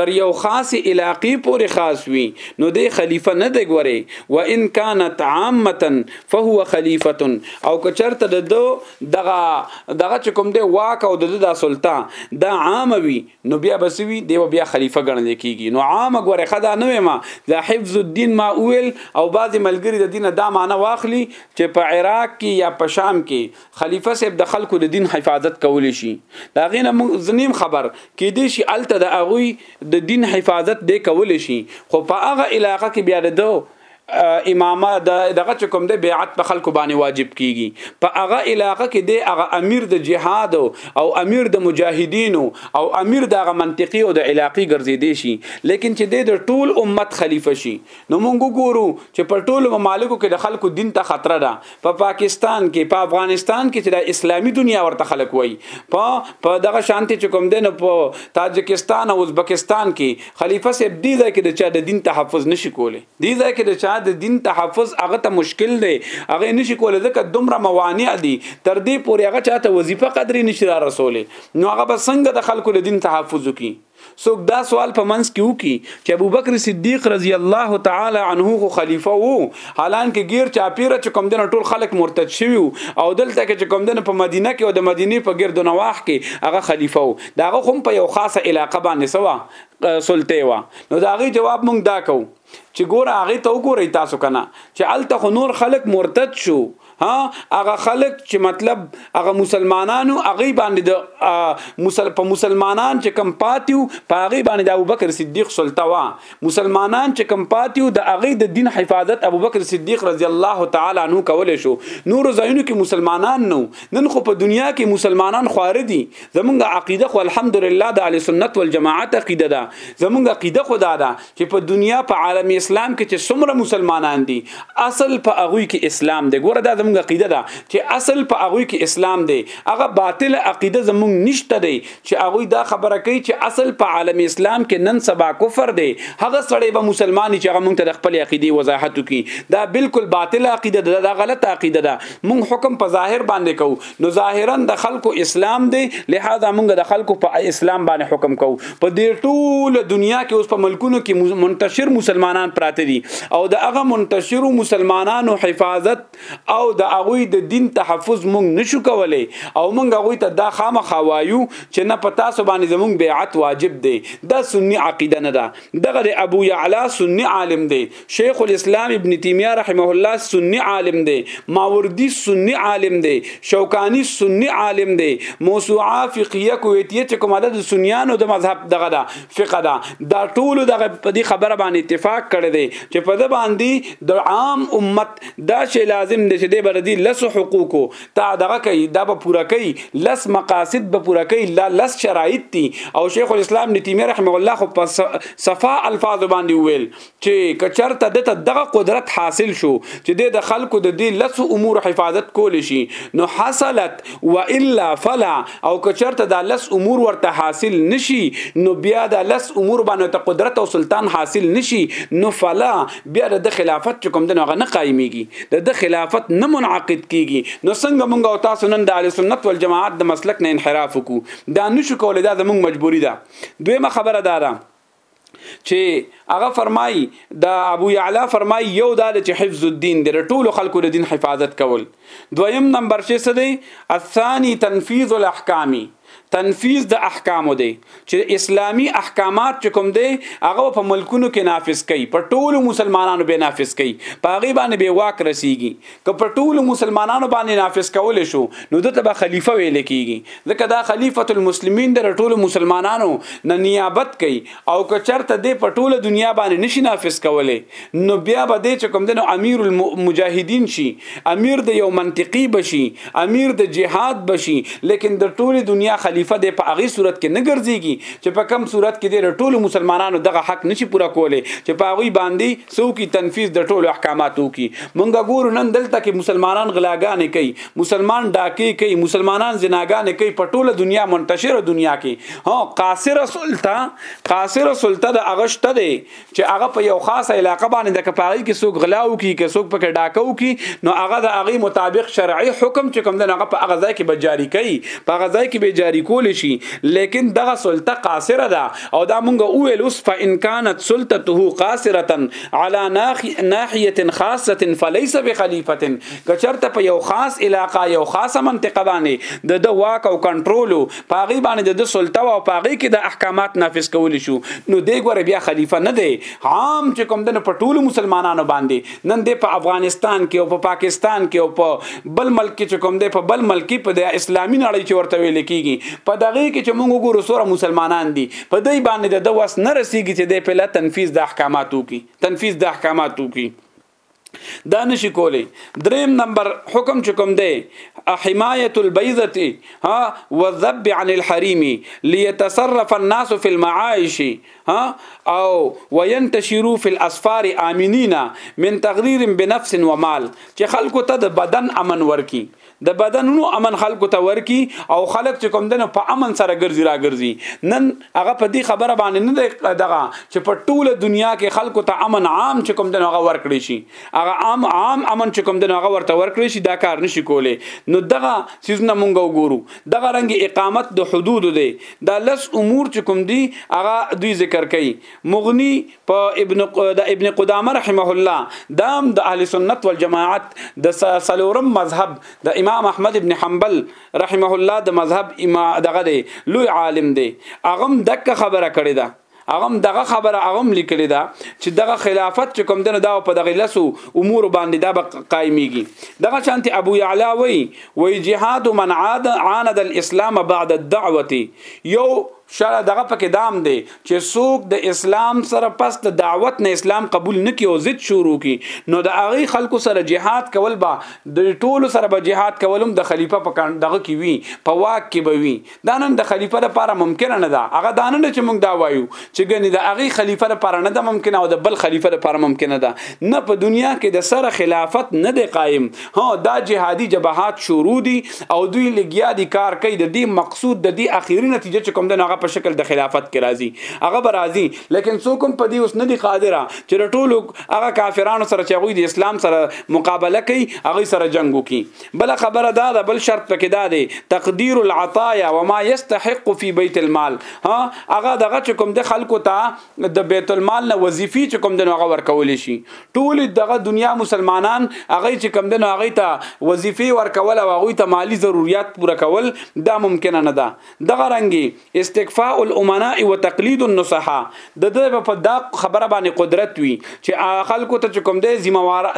تر یو خاص علاقې پورې خاص وي نو د خلیفہ نه دی ګوري و ان كانت عامه فهو خلیفه او کچرته د دغه دغه کوم دی واک او د د سلطان دا عام وي نو بیا بسوي دی بیا خلیفہ ګڼل کیږي نو عام ګوره خدا نه ما د حفظ الدین ما اول او بعض ملګری د دین دا معنی واخلي چې په عراق کې یا په شام کې خلیفه صاحب د خلکو د دین حفاظت کولی شي دا غینه زنیم خبر کې دی شي الته د اغوی د دین حفاظت دی کولی شي خو په هغه علاقه کې بیا د امامه د دغه چکم د بیعت په خلکو باندې واجب کیږي په هغه علاقه کې د هغه امیر د جهاد او امیر د مجاهدینو او امیر دغه منطقي او د علاقې ګرځې دی شي لیکن چې د ټول امت خلیفہ شي نو مونږ ګورو چې په ټولو ممالکو کې د خلکو دین ته خطر ده په پاکستان کې په افغانستان کې چې د اسلامی دنیا ورته خلک وایي په په دغه شانتي چې کوم دین په تاجکستان او ازبکستان کې خلیفہ صاحب دی ځای کې د چا د دین تحفظ نشي کولی دی ځای کې د چا د دین تحفظ هغه ته مشکل دی هغه نشي کولی ځکه دومره موانع دي تر دې پورې هغه چاته وظیفه قدرې نشي را رسولې نو هغه به څنګه د خلکو له دین تحفظ وکړي څوک دا سوال په منځ کې وکي چې ابوبکر صدیق رضی الله تعالی عنه خو خلیفہ وو حالانکه غیر چاپیره چې کوم دنه ټول خلک مرتد شوی او دلته کې چې کوم دنه په مدینه کې او د مدینه په ګرد نواح کې هغه خلیفہ وو داغه هم په یو خاصه علاقه باندې سوا سلطه وا نو داغه جواب مونږ دا کوو چې ګوره هغه ته وګورئ تاسو کنه چې الته خو نور خلک مرتد شو ها هغه خلک چې مطلب هغه مسلمانانو هغه باندې د مسل په مسلمانان چې کم پاتیو په هغه باندې د ابوبکر صدیق سلطه وا مسلمانان چې کم پاتیو د هغه د دین حفاظت ابوبکر صدیق رضی الله تعالی عنہ کول شو نور ځایونو کې مسلمانان نو نن خو په دنیا کې مسلمانان خواره دي زمونږ عقیده خو الحمدلله د اهل سنت والجماعت عقیده ده زمونږ عقیده خو دا ده چې په دنیا په عالم اسلام کې چې څومره مسلمانان دي اصل په هغه کې اسلام دی ګوره دا زموږ عقیده ده چې اصل په هغه کې اسلام دی هغه باطل عقیده زموږ نشته دی چې هغه دا خبره کوي چې اصل په عالم اسلام کې نن سبا کفر دی هغه سړی به مسلمان چې هغه مونږ ته د خپل عقیده وضاحت وکړي دا بالکل باطل عقیده ده دا غلط عقیده ده مونږ حکم په ظاهر باندې کوو نو ظاهرا د خلکو اسلام دی لہذا موږ د خلکو په اسلام باندې حکم کوو په دې ټول دنیا کې اوس په ملکونو کې منتشر مسلمانان پراته دي او د هغه منتشر مسلمانانو حفاظت او د هغه د دین تحفظ موږ نشو کولای او موږ هغه ته دا خامخا وایو چې نه پتا سو باندې زموږ بیعت واجب دی دا سنی عقیده نه ده دغه ابو یعلا سنی عالم دی شیخ الاسلام ابن تیمیه رحمه الله سنی عالم دی ماوردی سنی عالم دی شوکانی سنی عالم دی موسوعه فقهیه کویتیه چې کومه د سنیانو د مذهب دغه دا فقه دا دا ټول دغه په دې خبره باندې اتفاق کړی دی چې په دې باندې د عام امت دا شی لازم دی چې د بردی لس حقوقو تا دغه کوي دا به پوره کوي لس مقاصد به پوره کوي لا لس شرایط دي او شیخ الاسلام ابن تیمیه رحمه الله خو په صفا الفاظ باندې ویل چې کچرته دته دغه قدرت حاصل شو چې د خلکو د دې لس امور حفاظت کول شي نو حصلت والا فلا او کچرته د لس امور ورته حاصل نشي نو بیا د لس امور باندې ته قدرت او سلطان حاصل نشي نو فلا بیا د خلافت کوم د نه قایميږي د خلافت نه منعقد کیږي نو څنګه مونږ او تاسو نن د اهل سنت والجماعت د مسلک نه انحراف وکړو دا نشو کولای دا زموږ مجبوری ده دویمه خبره ده چې هغه فرمایي د ابو یعلا فرمایي یو دا چې حفظ الدین د ټولو خلکو د دین حفاظت کول دویم نمبر چې څه دی الثاني تنفيذ الاحکام تنفيذ د احکام دی چې اسلامی احکامات چې کوم دی هغه په ملکونو کې نافذ کړي په ټولو مسلمانانو به نافذ کړي په غیبانه به واک رسیږي که پر ټولو مسلمانانو باندې نافذ کول شو نو دته به خلیفہ ویل کیږي ځکه دا خلیفۃ المسلمین در ټولو مسلمانانو نه نیابت کوي او که چرته د په ټوله دنیا باندې نشي نافذ کولی نو بیا به د چکم دنو امیر المجاهدین شي امیر د یو منطقي بشي امیر د جهاد بشي لیکن د ټوله دنیا خلیفہ د په هغه صورت کې نه ګرځيږي چې په کم صورت کې د ټولو مسلمانانو دغه حق نشي پوره کولی چې په هغه باندې څوک تنفیذ د ټولو احکاماتو کی مونږ ګورو نن دلته کې مسلمانان غلاګانې کوي مسلمان ډاکې کوي مسلمانان زناګانې کوي په ټوله دنیا منتشره دنیا کې ها قاصر سلطه قاصر سلطه د اغشته دی چې هغه په یو خاصه علاقه باندې د کپاغي کې څوک غلاو کی کې څوک پکې ډاکو کی نو هغه د هغه مطابق شرعي حکم چې کوم د هغه په هغه ځای کې به جاری کوي په هغه ځای کې به جاری کول شي لیکن دغه سلطه قاصره ده او دا مونږ وویل اوس فان كانت سلطته قاصره على ناحيه خاصه فليس بخليفه کچرته په یو خاص علاقه یو خاصه منطقه باندې د د واک او کنټرول پاغي باندې د سلطه او پاغي کې د احکامات نافذ کول شو نو دی ګوره بیا خلیفہ نه دی عام چې کوم د پټول مسلمانانو باندې نن د په افغانستان کې او په پاکستان کې او په بل ملک کې چې کوم دی په بل ملک کې په د اسلامي نړۍ چې ورته ویل کیږي په دغه کې چې موږ وګورو سره مسلمانان دي په دې باندې د وس نه رسیږي چې د په لا تنفيذ د احکاماتو کې تنفيذ د احکاماتو کې دا نشي کولی دریم نمبر حکم چې کوم دی حمایت البیضه ها والذب عن الحریم ليتصرف الناس في المعايش ها او وینتشرو فی الاسفار امنینا من تغریر بنفس و مال چې خلکو ته د بدن امن ورکی د بدنونو امن خلکو ته ورکی او خلک چې کوم دنه په امن سره ګرځي را ګرځي نن هغه په دې خبره باندې نه دغه چې په ټوله دنیا کې خلکو ته امن عام چې کوم دنه هغه ورکړي شي هغه عام عام امن چې کوم دنه هغه ورته ورکړي شي دا کار نشي کولی نو دغه سیزونه مونږ وګورو دغه رنګ اقامت د حدود دی دا لس امور چې کوم دي هغه دوی ذکر کوي مغنی په ابن د ابن قدامه رحمه الله دام د اهل سنت والجماعت د سلورم مذهب د امام احمد ابن حنبل رحمه الله د مذهب امام دغه دی لوی عالم دی اغم دک خبره کړی ده هغه دغه خبره هغه لیکلی دا چې دغه خلافت چې کوم دنه دا په دغه لسو امور باندې دا قائميږي دغه شانتي ابو يعلا وای وای جهاد من عاد عاند الاسلام بعد الدعوه یو شر دغه پکې دام دی چې څوک د اسلام سره پس د دعوت نه اسلام قبول نکي او ضد شروع کی نو د هغه خلکو سره جهاد کول با د ټولو سره به جهاد کولم د خلیفہ په کان دغه کی وی په واک کې به وی دا نن د خلیفہ لپاره ممکن نه ده هغه دا نه چې موږ دا وایو چې ګنې د هغه خلیفہ لپاره نه ده ممکن او د بل خلیفہ لپاره ممکن ده نه په دنیا کې د سره خلافت نه دی قائم ها دا جهادي جبهات شروع دي او دوی لګیا دي کار کوي د دې مقصود د دې اخیری نتیجه چې کوم د هغه په شکل د خلافت کې راځي هغه به راځي لیکن څوک هم په دې اوس نه دي قادره چې ټولو هغه کافرانو سره چې هغه د اسلام سره مقابله کوي هغه سره جنگ وکړي بل خبره دا ده بل شرط پکې دا دی تقدیر العطایا وما یستحق فی بیت المال ها هغه دغه چې کوم د خلکو ته د بیت المال نه وظیفي چې کوم د هغه ورکول شي ټول دغه دنیا مسلمانان هغه چې کوم د هغه ته وظیفي ورکول او هغه ته مالی ضرورت پوره کول دا ممکن نه ده دغه رنګي استکفاء الامناء وتقلید النصحاء د دې په دا خبره باندې قدرت وي چې خلکو ته چې کوم دې ذمہوار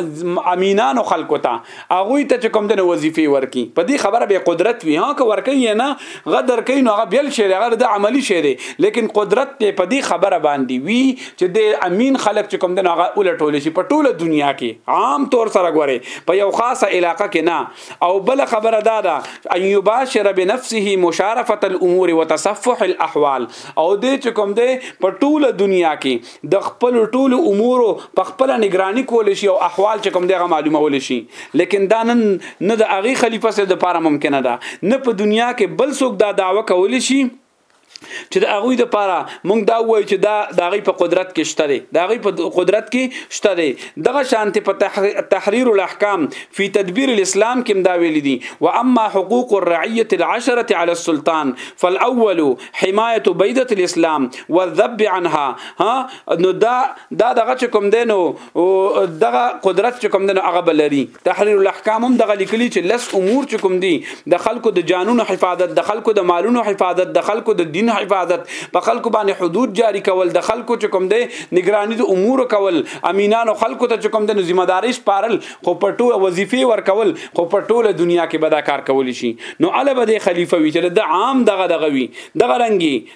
امینانو خلکو ته هغه ته چې کوم دې وظیفه ورکي په دې خبره به قدرت وي ها که ورکي نه غدر کوي نو هغه بل شي هغه د عملی شي دی لیکن قدرت ته په دې خبره باندې وي چې دې امین خلک چې کوم دې هغه ولټول شي په ټوله دنیا کې عام طور سره غوري په یو خاصه علاقه کې نه او بل خبره دا ده ان یباشر بنفسه مشارفه الامور وتصفح الاحوال او دې چې کوم دی په ټوله دنیا کې د خپل ټولو امور په خپل نگرانی کول شي او احوال چې کوم دی معلومول شي لیکن دا نن نه د اغي خلیفہ سره د پاره ممکنه ده نه په دنیا کې بل څوک دا داوا کول شي چې د هغه د پاره مونږ دا وایو چې دا د هغه په قدرت کې شته دی د هغه په قدرت کې شته دی دغه شانته په تحریر الاحکام فی تدبیر الاسلام کې دا ویل دي و اما حقوق الرعیه العشره علی السلطان فالاول حمایه بیضه الاسلام والذب عنها ها نو دا دا دغه چې کوم دی نو دغه قدرت چې کوم دی نو هغه بلري تحریر الاحکام هم دغه لیکلي چې لس امور چې کوم دی د خلکو د جانونو حفاظت د خلکو د مالونو حفاظت د خلکو د دین حفاظت په خلکو باندې حدود جاری کول د خلکو چې کوم دی نگرانی د امور کول امینانو خلکو ته چې کوم دی نو ذمہ داری سپارل خو په ټوله وظیفه ورکول خو په ټوله دنیا کې به دا کار کول شي نو البته خلیفہ وی چې د عام دغه دغه وی دغه رنګي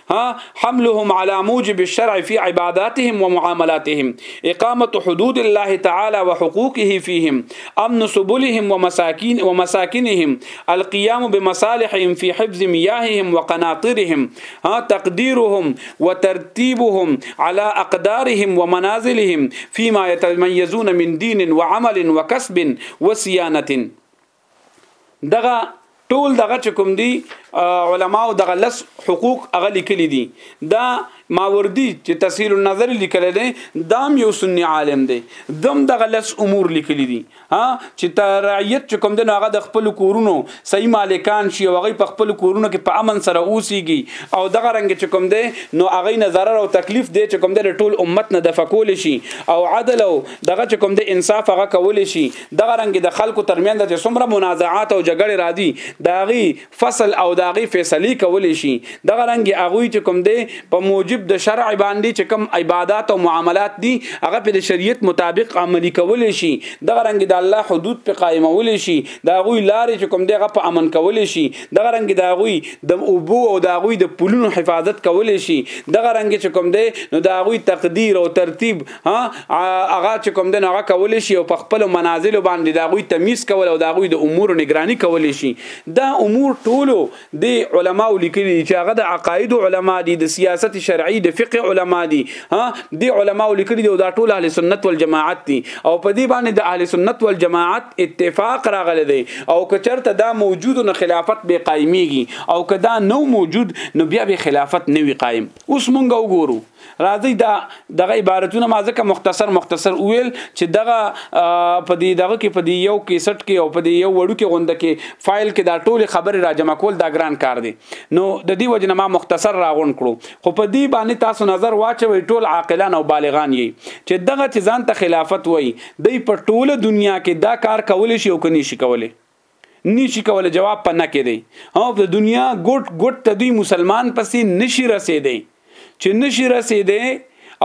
ها حملهم على موجب الشرع في عباداتهم ومعاملاتهم اقامه حدود الله تعالى وحقوقه فيهم امن سبلهم ومساكين ومساكنهم القيام بمصالحهم في حفظ مياههم وقناطرهم ها تقديرهم وترتيبهم ترتيبهم على أقدارهم ومنازلهم فيما يتميزون من دين وعمل وكسب وسيانة دغه ټول دغه چکم دی علما او دغه لس حقوق هغه لیکل دي دا ماوردی چې تسهیل النظر لیکل دي دام یو سنی عالم دی دم دغه لس امور لیکل دي ها چې ته رعیت چکم دی هغه د خپل کورونو صحیح مالکان شي او هغه په خپل کورونو کې په امن سره اوسيږي او دغه رنگ چکم دی نو هغه نه ضرر او تکلیف دی چکم دی ټول امت نه د فکول شي او عدل او دغه چکم دی انصاف هغه کول شي دغه رنګ د خلکو ترمنځ چې څومره منازعات او جګړې را دي داغي فصل او داغي فیصله کول شي دغه رنګ هغه چې کوم دی په موجب د شرع باندې چې کوم عبادت او معاملات دي هغه په شریعت مطابق عملی کول شي دغه رنګ د الله حدود په قائمول شي داغوی لارې چې کوم دی هغه په امن کول شي دغه رنګ داغوی د اوبو او داغوی د پلونو حفاظت کول شي دغه رنګ چې کوم دی نو داغوی تقدیر او ترتیب ها هغه چې کوم دین هغه کول شي او په خپل منازل باندې دا غوي تمیز کول او دا غوي د امور نگرانی کول شي دا امور ټولو د علما لیکلي چې هغه د عقاید علما دي د سیاست شرعي د فقه علما دي ها د علما لیکلي دا ټول اهل سنت والجماعت دي او په دې باندې د اهل سنت والجماعت اتفاق راغلی دی او کچرته دا موجود نو خلافت به قائميږي او کدا نو موجود نو بیا به خلافت نه وی قائم اوس مونږ وګورو راځي دا دغه عبارتونه ما ځکه مختصر مختصر ویل چې دغه په دې دغه کې په دې یو کیسټ کې او په دې یو وړو کې غونډه کې فایل کې دا ټول خبره راجمع کول دا ګران کار دی نو د دې وجنه ما مختصر راغون کړو خو په دې باندې تاسو نظر واچوي ټول عاقلان او بالغان یي چې دغه چې ځان ته خلافت وای دی په ټوله دنیا کې دا کار کول شي او کني شي کولای نشي کولای جواب په نه کې دی او د دنیا ګټ ګټ ته دوی مسلمان پسې نشي رسیدي چې نشي رسیدي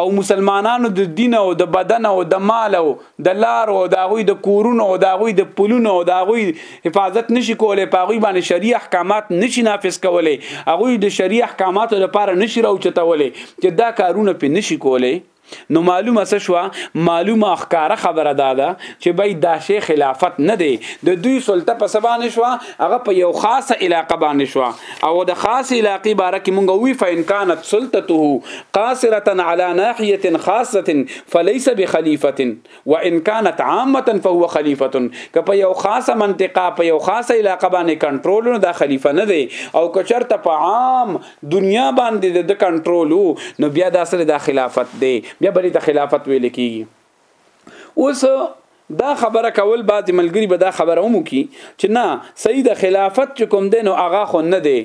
او مسلمانانو د دین او د بدن او د مال او د لار او د غوی د کورونو او د غوی د پلونو او د غوی حفاظت نشي کولای په غوی باندې شریع احکامات نشي نافذ کولای غوی د شریع احکاماتو لپاره نشي راوچتولای چې دا کارونه په نشي کولای نو معلومه څه شو معلومه اخکاره خبره داده چې بای دا شی خلافت نه دی د دوی سلطه په سبانه شو هغه په یو خاصه علاقه باندې شو او د خاص علاقې باره کې مونږ وی فین کانت سلطته قاصره علی ناحیه خاصه فلیس بخلیفه وان كانت عامه فهو خلیفه که په یو خاصه منطقه په یو خاصه علاقه باندې کنټرول نو دا خلیفہ نه دی او که چرته په عام دنیا باندې د کنټرول نو بیا دا سره د خلافت دی بیا بری ته خلافت ویل کیږي اوس دا خبره کول بعضی ملګری به دا خبره هم کی چې نه سید خلافت کوم دین او هغه خو نه دی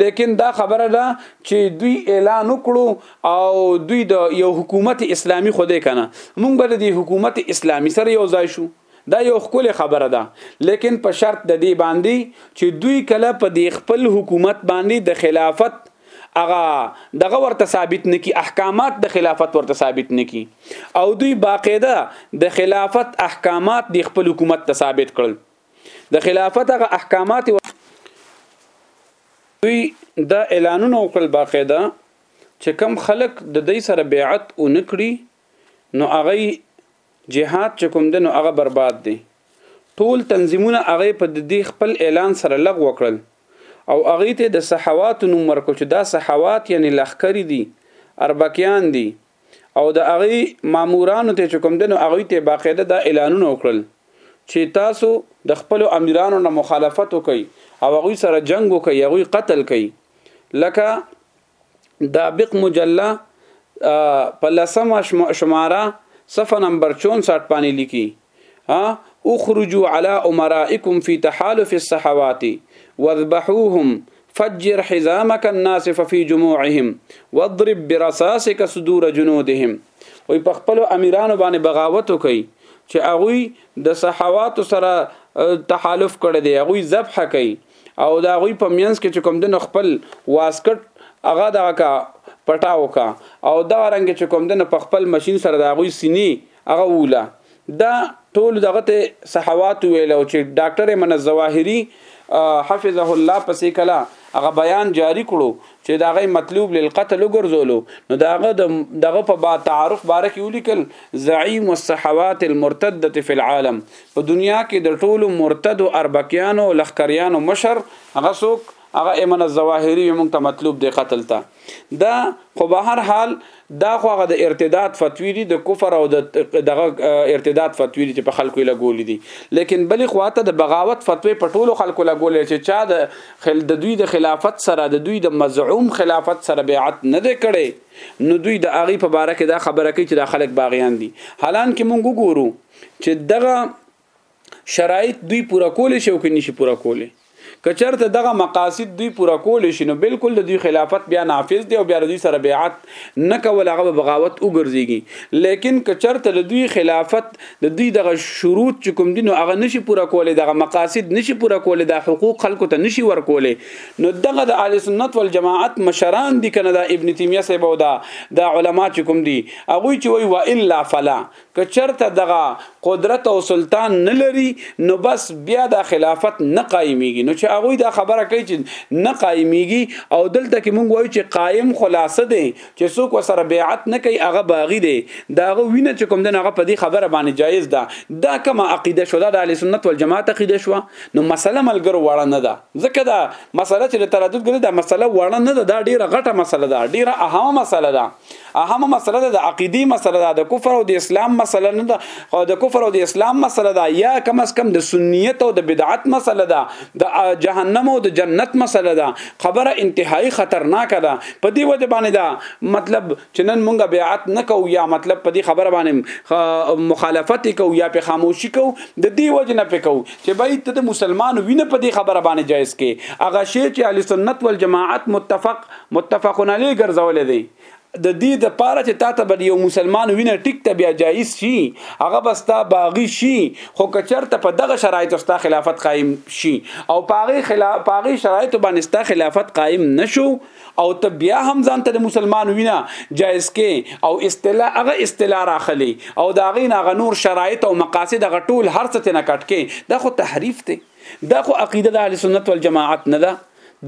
لیکن دا خبره ده چې دوی اعلان وکړو او دوی د یو حکومت اسلامی خوده کنه مونږ به د حکومت اسلامی سره یو ځای شو دا یو خپل خبره ده لیکن په شرط د دې باندې چې دوی کله په دې خپل حکومت باندې د خلافت اغا دغه ورته ثابت نکی احکامات د خلافت ورته ثابت نکی او دوی باقاعده د خلافت احکامات د خپل حکومت ته ثابت کړل د خلافت هغه احکامات دوی دا اعلانونه وکړل باقاعده چې کم خلک د دې سره بیعت و نکړي نو هغه جهاد چې کوم دنو هغه برباد دي ټول تنظیمونه هغه په دې خپل اعلان سره لغو کړل او هغه ته د صحوات نوم ورکړ چې دا صحوات یعنی لخکری دي اربکیان دي او د هغه مامورانو ته چې کوم دنو هغه ته باقاعده دا اعلانونه وکړل چې تاسو د خپل امیرانو نه مخالفت وکئ او هغه سره جنگ وکئ هغه قتل کئ لکه دابق مجله په لسمه شماره صفه نمبر 64 باندې لیکي ها اخرجوا على امرائكم في تحالف الصحوات واذبحوهم فجر حزامك الناسف في جموعهم واضرب برصاصك صدور جنودهم وي په خپل امیرانو باندې بغاوت کوي چې هغه د صحوات سره تحالف کړی دی هغه ذبح کوي او دا هغه په مینس کې چې کوم دن خپل واسکټ هغه دغه کا پټاو کا او دا رنګ چې کوم دن په خپل ماشين سره دا هغه سینې هغه ووله دا ټول دغه ته صحوات ویل او چې ډاکټر من الزواهری حفظه الله پسې کلا هغه بیان جاری کړو چې دا غي مطلوب للقتل وګرځولو نو داغه دغه په با تعارف باره کې ولیکل زعیم والصحوات المرتده فی العالم په دنیا کې د ټولو مرتد او اربکیانو لخکریانو مشر هغه څوک هغه ایمن الظواهری مونږ ته مطلوب دی قتل ته دا خو به هر حال دا خو هغه د ارتداد فتوی دي د کفر او د دغه ارتداد فتوی دي چې په خلکو له ګولې دي لیکن بلې خواته د بغاوت فتوی په ټولو خلکو له ګولې چې چا د خل د دوی د خلافت سره د دوی د مزعوم خلافت سره بیعت نه دی کړي نو دوی د اغي په باره کې دا خبره کوي چې دا خلک باغیان دي حالان کې مونږ ګورو چې دغه شرایط دوی پوره کول شي او کې نشي پوره کول کچرته دغه مقاصد دوی پوره کول شي نو بالکل د دوی خلافت بیا نافذ دی او بیا دوی سره بیعت نه کول هغه بغاوت وګرځيږي لیکن کچرته د دوی خلافت د دوی دغه شروط چې کوم دي نو هغه نشي پوره کولای دغه مقاصد نشي پوره کولای د حقوق خلکو ته نشي ورکولای نو دغه د اهل سنت والجماعت مشران دي کنه د ابن تیمیه صاحب او دا د علما چې کوم دي هغه چې وای والا فلا که چرته دغه قدرت او سلطان نه لري نو بس بیا دا خلافت نه قایمیږي نو چې هغه دا خبره کوي چې نه قایمیږي او دلته کې مونږ وایو چې قایم خلاصه دی چې څوک وسره بیعت نه کوي هغه باغی دی دا هغه وینه چې کوم دنه هغه په دې خبره باندې جایز ده دا کومه عقیده شو دا د اهل سنت والجماعت عقیده شو نو مسله ملګرو وړه نه ده ځکه دا مسله چې تردید ګرځي دا مسله وړه نه ده دا ډیره غټه مسله ده ډیره اهمه مسله ده اهمه مسله ده د عقيدي مسله ده د کفر او د اسلام مسله نه ده او د کفر او د اسلام مسله ده یا کم از کم د سنیت او د بدعت مسله ده د جهنم او د جنت مسله ده خبره انتهایی خطرناک ده په دې وجه باندې ده مطلب چې نن مونږه بیعت نکو یا مطلب په دې خبره باندې مخالفت کو یا په خاموشي کو د دې وجه نه پکو چې باید ته د مسلمان وینه په دې خبره باندې جایز کې اغه شی چې اهل سنت والجماعت متفق متفق علیه ګرځولې دی د دې د پاره چې تاته به یو مسلمان وینه ټیک ته بیا جایز شي هغه بستا باغی شي خو کچرته په دغه شرایطو ستا خلافت قائم شي او پاغي خلاف پاغي شرایطو باندې ستا خلافت قائم نشو او ته بیا هم ځان ته د مسلمان وینه جایز کې او اصطلاح هغه اصطلاح راخلی او دا غي نه نور شرایط او مقاصد هغه ټول هرڅه ته نه کټ کې دا خو تحریف دی دا خو عقیده د اهل سنت والجماعت نه ده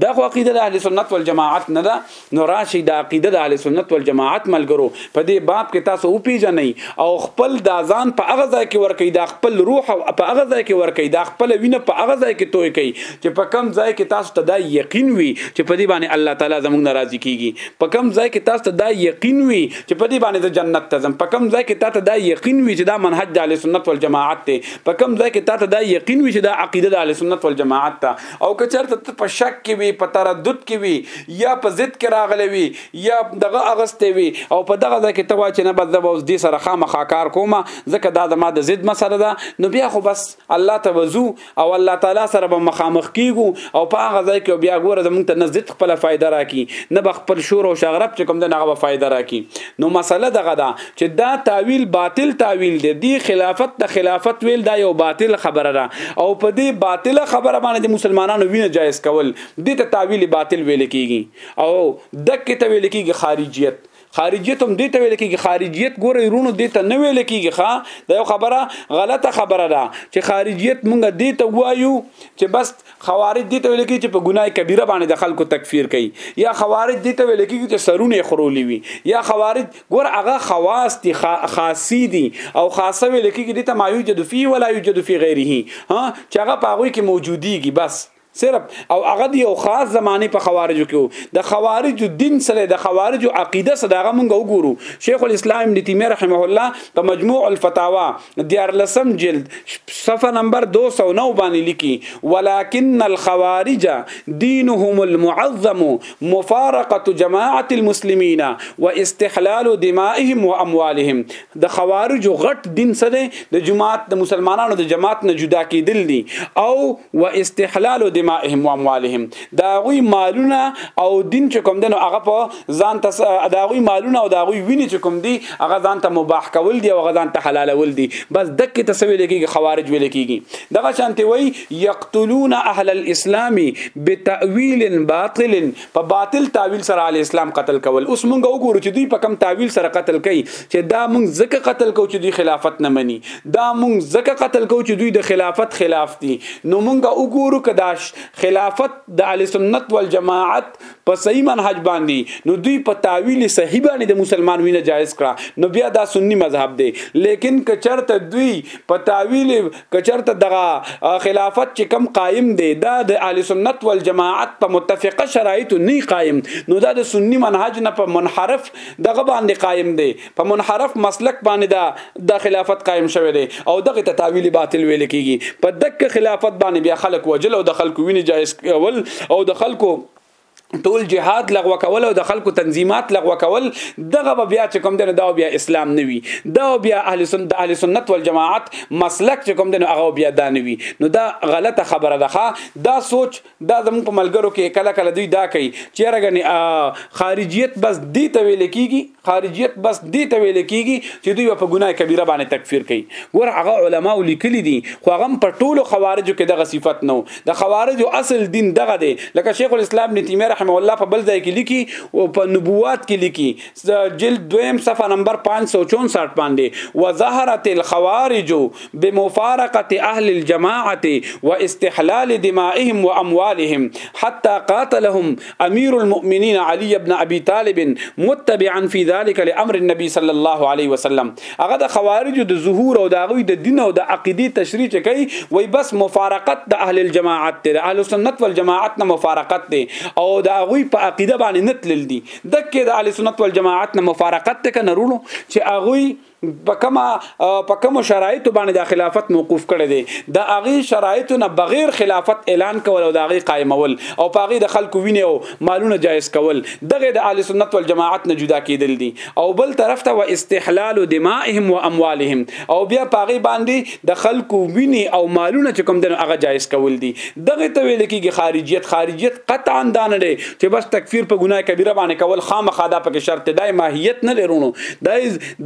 دا خو عقیده د اهل سنت والجماعت نه ده نو راشي د عقیده د اهل سنت والجماعت ملګرو په دې باب کې تاسو او پیژنئ او خپل د ځان په هغه ځای کې ورکړئ د خپل روح په هغه ځای کې ورکړئ د خپل وینه په هغه ځای کې توې کوي چې په کم ځای کې تاسو ته دا یقین وي چې په دې باندې الله تعالی زموږ ناراضي کیږي په کم ځای کې تاسو ته دا یقین وي چې په دې باندې د جنت ته ځم په کم ځای کې تاسو ته دا یقین وي چې دا منهج د اهل سنت والجماعت دی په کم ځای کې تاسو ته دا یقین وي چې دا عقیده د اهل سنت والجماعت ده او که چرته ته په شک کې وي په تردد کې وي یا په ضد کې راغلی وي یا دغه اغستې وي او په دغه ځای کې ته واچې نه بس زه به اوس دې سره خامخا کار کوم ځکه دا زما د ضد مسله ده نو بیا خو بس الله ته وځو او الله تعالی سره به مخامخ کیږو او په هغه ځای کې بیا ګوره زمونږ ته نه ضد خپله فایده راکړي نه به خپل شور او شغرب چې کوم د هغه به فایده راکړي نو مسله دغه ده چې دا تعویل باطل تعویل دی دی خلافت د خلافت ویل دا یو باطل خبره ده او په دې باطل خبره باندې د مسلمانانو وینه جایز کول د ته تعویل باطل ویل کیږي او دکې ته ویل کیږي خارجیت خارجیت هم دې ته ویل کېږي خارجیت ګورې رونو دې ته نه ویل کېږي ښا دا یو خبره غلطه خبره ده چې خارجیت مونږ دې ته وایو چې بس خوارج دي ته ویل کیږي چې په ګناه کبیره باندې د خلکو تکفیر کوي یا خوارج دي ته ویل کیږي چې سرونه خرولي وي یا خوارج ګور هغه خواص دي خاصي دي او خاصه ویل کیږي دي ته ما یوجد فی ولا یوجد فی غیره ها چې هغه په هغه کې موجودیږي بس صرف او هغه دی او خاص زمانه په خوارجو کې د خوارجو دین سره د خوارجو عقیده سره هغه مونږ وګورو شیخ الاسلام ابن تیمیه رحمه الله په مجموع الفتاوا دیارلسم جلد صفحه نمبر 209 باندې لیکي ولكن الخوارج دينهم المعظم مفارقه جماعه المسلمين واستحلال دمائهم واموالهم د خوارج غټ دین څه دی د جماعت د مسلمانانو د جماعت نه جدا کېدل دي او واستحلال دمائهم واموالهم دا غوي مالونه او دین چې کوم دنو هغه په ځان ته د هغوی مالونه او د هغوی وینې چې کوم دي هغه ځان ته مباح کول دي او هغه ځان ته حلالول دي بس دکې ته سوي لکېږي خوارج ویل کېږي دغه شانتي وای یقتلون اهل الاسلام بتاویل باطل په باطل تعویل سره اهل اسلام قتل کول اوس مونږ وګورو چې دوی په کم تعویل سره قتل کوي چې دا مونږ ځکه قتل کوو چې دوی خلافت نه مني دا مونږ ځکه قتل کوو چې دوی د خلافت خلاف دي نو مونږ وګورو کداش خلافت د اهل سنت والجماعت په صحیح منهج باندې نو دوی په تعویل صحیح باندې د مسلمان وینه جایز کړه نو بیا دا سنی مذهب دی لیکن کچرته دوی په تعویل کچرته دغه خلافت چې کم قائم دی دا د اهل سنت والجماعت په متفقه شرایط نه قائم نو دا د سنی منهج نه په منحرف دغه باندې قائم دی په منحرف مسلک باندې دا د خلافت قائم شوه دی او دغه ته تعویل باطل ویل کیږي په دک خلافت باندې بیا خلک وجل او د خلکو ویني جایز کول او د خلکو ټول جهاد لغوه کول او د خلکو تنظیمات لغوه کول دغه بیا چې کوم دنه دا بیا اسلام نه وي دا بیا اهل سنت د اهل سنت والجماعت مسلک چې کوم دنه هغه بیا دا نه وي نو دا غلطه خبره ده دا سوچ دا زموږ په ملګرو کې کله کله دوی دا کوي چې یاره غني خارجیت بس دی ته ویل کیږي خارجیت بس دی ته ویل کیږي چې دوی په ګناه کبیره باندې تکفیر کوي ګور هغه علما لیکلي دي خو هغه په ټولو خوارجو کې دغه صفت نو د خوارجو اصل دین دغه دی لکه شیخ الاسلام ابن تیمیه رحمه الله په بل ځای کې لیکي او په نبوات کې لیکي جلد دویم صفحه نمبر 564 باندې وظهرت الخوارج بمفارقه اهل الجماعه واستحلال دمائهم واموالهم حتى قاتلهم امير المؤمنين علي بن ابي طالب متبعا في ذلك لامر النبي صلى الله عليه وسلم هغه د خوارج د ظهور او د غوي د دین او د عقيدي تشریح کوي وای بس مفارقت د اهل الجماعت د اهل السنت والجماعت نه مفارقت دي او د غوي په عقيده باندې نتلل دي دکې د اهل سنت والجماعت نه مفارقت ته کنه رونو چې هغه په کما په کوم شرایط باندې د خلافت موقوف کړي دي د هغه شرایط نه بغیر خلافت اعلان کول او د هغه قائمول او په هغه د خلکو ویني او مالونه جایز کول دغه د اهل سنت والجماعت نه جدا کېدل دي او بل طرف ته واستحلال دمائهم واموالهم او بیا په هغه باندې د خلکو ویني او مالونه چې کوم دنو هغه جایز کول دي دغه ته ویل کېږي خارجیت خارجیت قطعا دا نه دی چې بس تکفیر په ګناه کبیره باندې کول خامخا دا پکې شرط دی ماهیت نه لرونو دا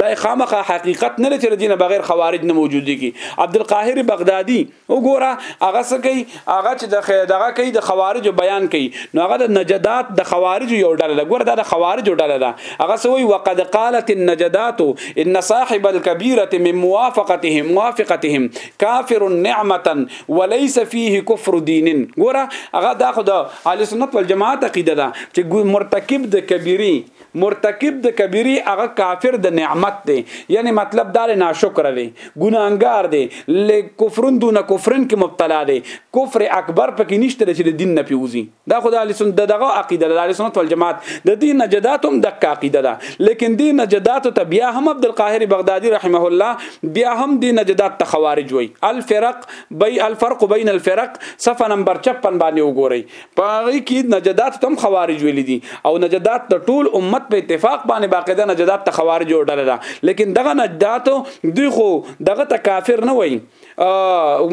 دا خامخا حقیقت نه لري چې دینه بغیر خوارج نه موجود دي عبدالقاهر بغدادي وګوره هغه څه کوي هغه چې د دغه کوي د خوارجو بیان کوي نو هغه د نجدات د خوارجو یو ډله ده ګوره دا د خوارجو ډله ده هغه سوی وقد قالت النجدات ان صاحب الكبيره من موافقتهم موافقتهم کافر نعمتا وليس فيه كفر دين ګوره هغه دا خو د اهل سنت والجماعت عقیده ده چې مرتکب د کبیره مرتکب د کبیری هغه کافر د نعمت دی یعنی مطلب دا دی ناشکر دی ګناهګار دی ل کفرن دون کفرن کې مبتلا دی کفر اکبر پکې نشته چې د دین نه پیوزي دا خدای علی سنت دغه عقیده ده علی سنت والجماعت د دین نجدات هم دغه عقیده ده لیکن دین نجدات ته بیا هم عبد القاهر بغدادي رحمه الله بیا هم دین نجدات ته خوارج وای الفرق بی الفرق بین الفرق صفه نمبر 56 باندې وګورئ په هغه کې نجدات تم خوارج ویل دي او نجدات د ټول امت په اتفاق باندې باقاعده نجدات ته خوارج جوړل ده لیکن دغه نجدات دوی خو دغه ته کافر نه وای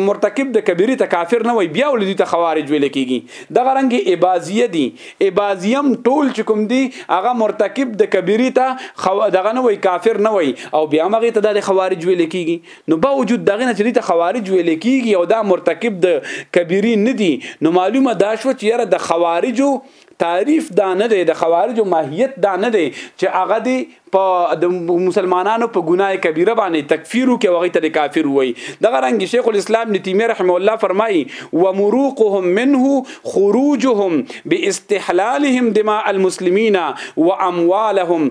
مرتکب د کبیره ته کافر نه وای بیا ول دي ته خوارج ویل کیږي دغه رنګ اباظیه دي اباظیم ټول چې کوم دي هغه مرتکب د کبیره ته خو دغه نه وای کافر نه وای او بیا مغه ته د خوارج ویل کیږي نو باوجود دغه نه چې دي ته خوارج ویل کیږي او دا مرتکب د کبیری نه دي نو معلومه دا شو چې یاره د خوارجو تعریف دا نه دی د خوارجو ماهیت دا نه دی چې هغه دی په د مسلمانانو په ګناه کبیره باندې تکفیرو کې وغی ته کافر وای دغه رنګ شیخ الاسلام ابن تیمیه رحم الله فرمایي ومروقهم منه خروجهم باستحلالهم دماء المسلمین واموالهم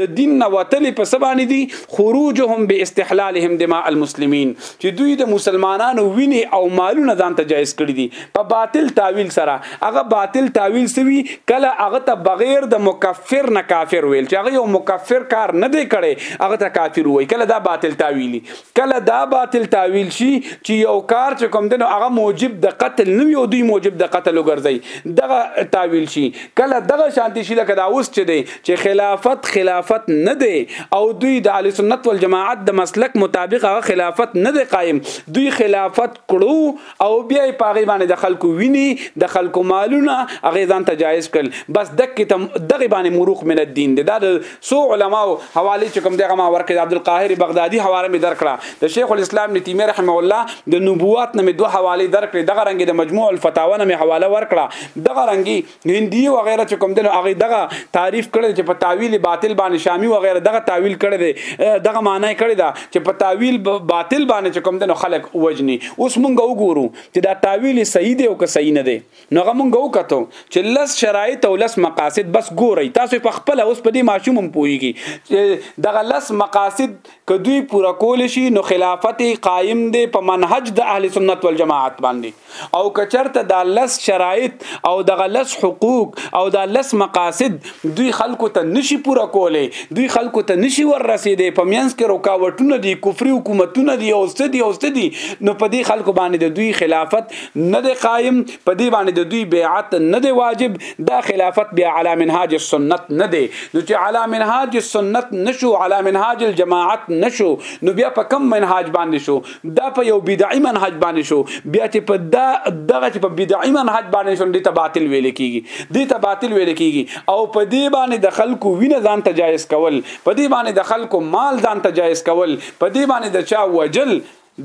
د دین نه وتلې په سبانه دي خروجهم باستحلالهم دماء المسلمین چې دوی د مسلمانانو ویني او مالونه ځان ته جایز کړی دي په باطل تعویل سره هغه باطل تعویل سوي کله هغه ته بغیر د مکفر نه کافر ویل چې هغه یو مکفر کار نه دی کړي هغه ته کافر وای کله دا باطل تعویلی کله دا باطل تعویل شي چې یو کار چې کوم دنو هغه موجب د قتل نه یو دوی موجب د قتل وګرځي دغه تعویل شي کله دغه شانتي شي لکه دا اوس چې دی چې خلافت خلافت نه دی او دوی د اهل سنت والجماعت د مسلک مطابق هغه خلافت نه دی قائم دوی خلافت کړو او بیا په هغه باندې د خلکو ویني د خلکو مالونه هغه ځان ته جایز کړل بس دک ته دغه باندې مروق من الدين دا د سو علماو حواله چې کوم دغه ما ورکړ عبد القاهر بغدادي حواله می درکړه د شیخ الاسلام ابن تیمیه رحمه الله د نبوات نه می دوه حواله درکړه دغه رنګ د مجموع الفتاوا نه می حواله ورکړه دغه رنګي هندي وغیرہ چې کوم دنو هغه دغه تعریف کړی چې په تعویل باطل باندې شامی وغیرہ دغه تعویل کړی دی دغه معنی کړی دا چې په تعویل باطل باندې چې کوم دنو خلق وجنی اوس مونږ وګورو چې دا تعویل صحیح دی او که صحیح نه دی نو هغه مونږ وکړو چې لس شرایط او لس مقاصد بس ګورئ تاسو په خپل اوس په دې ماشوم هم پوهیږي دغه لس مقاصد که دوی پوره کول شي نو خلافت قائم دی په منهج د اهل سنت والجماعت باندې او کچرته دا لس شرایط او دغه لس حقوق او دا لس مقاصد دوی خلکو ته نشي پوره کولی دوی خلکو ته نشي ور رسیدي په مینس کې رکاوټونه دي کفري حکومتونه دي او ستدي او ستدي نو په دې خلکو باندې د دوی خلافت نه دی قائم په دې باندې د دوی بیعت نه دی واجب دا خلافت بیا علی منهاج السنت نه دی نو چې علی منهاج السنت نشو علی منهاج الجماعت نشو نو بیا په کم منهاج باندې شو دا په یو بدعي منهاج باندې شو بیا چې په دا دغه چې په بدعي منهاج باندې شو دې ته باطل ویل کیږي دې ته باطل ویل کیږي او په دې باندې د خلکو وینه ځان ته جایز کول په دې باندې د خلکو مال ځان ته جایز کول په دې باندې د چا وجل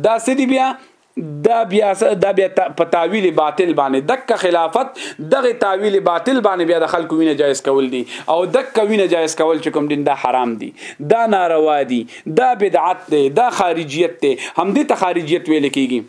دا سدي بیا دا بیا دا بیا په تعویل باطل باندې دک خلافت دغه تعویل باطل باندې بیا د خلکو وینه جایز کول دي او دک وینه جایز کول چې کوم دین دا حرام دي دا ناروا دي دا بدعت دی دا خارجیت دی هم دې ته خارجیت ویل کیږي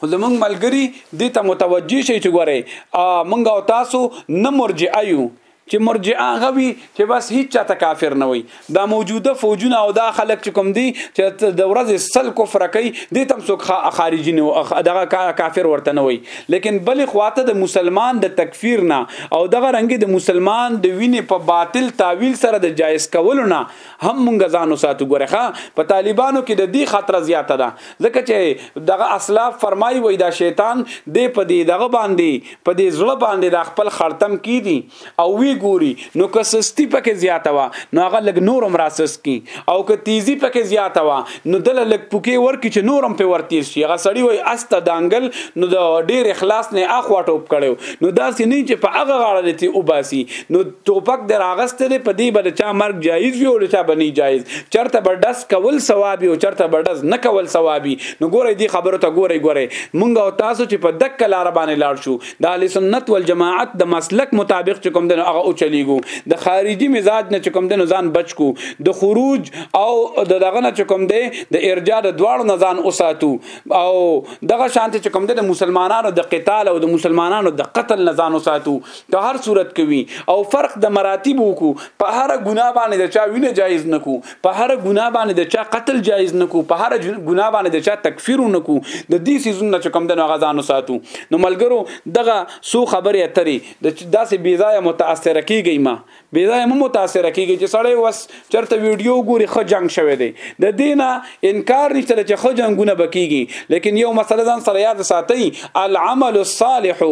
خو زمونږ ملګری دې ته متوجي شي چې ګوره مونږ او تاسو نه مرجعه یو چې مرجعه هغه وي چې بس هیڅ چاته کافر نه وي دا موجوده فوجونه او دا خلک چې کوم دي چې د ورځې سل کفر کوي د تم څوک خارجي نه دغه کافر ورته نه وي لیکن بل خواته د مسلمان د تکفیر نه او دغه رنګ د مسلمان د وینې په باطل تعویل سره د جایز کولو نه هم مونږ ځان وساتو ګورخه په طالبانو کې د دې خطر زیاته ده ځکه چې دغه اسلاف فرمایي وای دا شیطان د په دې دغه باندې په دې زړه باندې دا خپل خړتم کی دي او وی ګوري نو که سستی پکې زیاته وا نو هغه لګ نورم راسس کی او که تیزی پکې زیاته وا نو دل لګ پوکې ورکی چې نورم په ورتیز شي هغه سړی وای است دانګل نو د ډیر اخلاص نه اخوا ټوپ کړو نو دا سې نه چې په هغه غاړه دې ته وباسي نو ټوپک در اغسته دې په دې بل چا مرګ جایز وي او چا بنی جایز چرته بردس کول ثواب او چرته بردس نه کول ثوابي نو ګورئ دی خبرو ته ګورئ ګورئ مونږ او تاسو چې په دک لار باندې لاړ شو د اهل سنت والجماعت د مسلک مطابق چې کوم دنو هغه او چلیګو د خارجي مزاج نه چې کوم دنو ځان بچ کو د خروج او د دغه نه چې کوم دی د ارجاع د دواړو نه ځان اوساتو او دغه شانت چې کوم دی د مسلمانانو د قتال او د مسلمانانو د قتل نه ځان اوساتو ته هر صورت کوي او فرق د مراتب وکړو په هر ګناه باندې د چا وینه جایز نکو په هر ګناه باندې د چا قتل جایز نکو په هر ګناه باندې د چا تکفیر نکو د دې سيزونه چې کم دنو غزان ساتو نو ملګرو دغه سو خبره اترې د داسې بی ځای متاثر کیږي ما بی ځای مو متاثر کیږي چې سړی وس چرته ویډیو ګوري خو جنگ شوه دی د دینه انکار نشته چې خو جنگونه بکیږي لیکن یو مسله ځان سره یاد ساتي العمل الصالح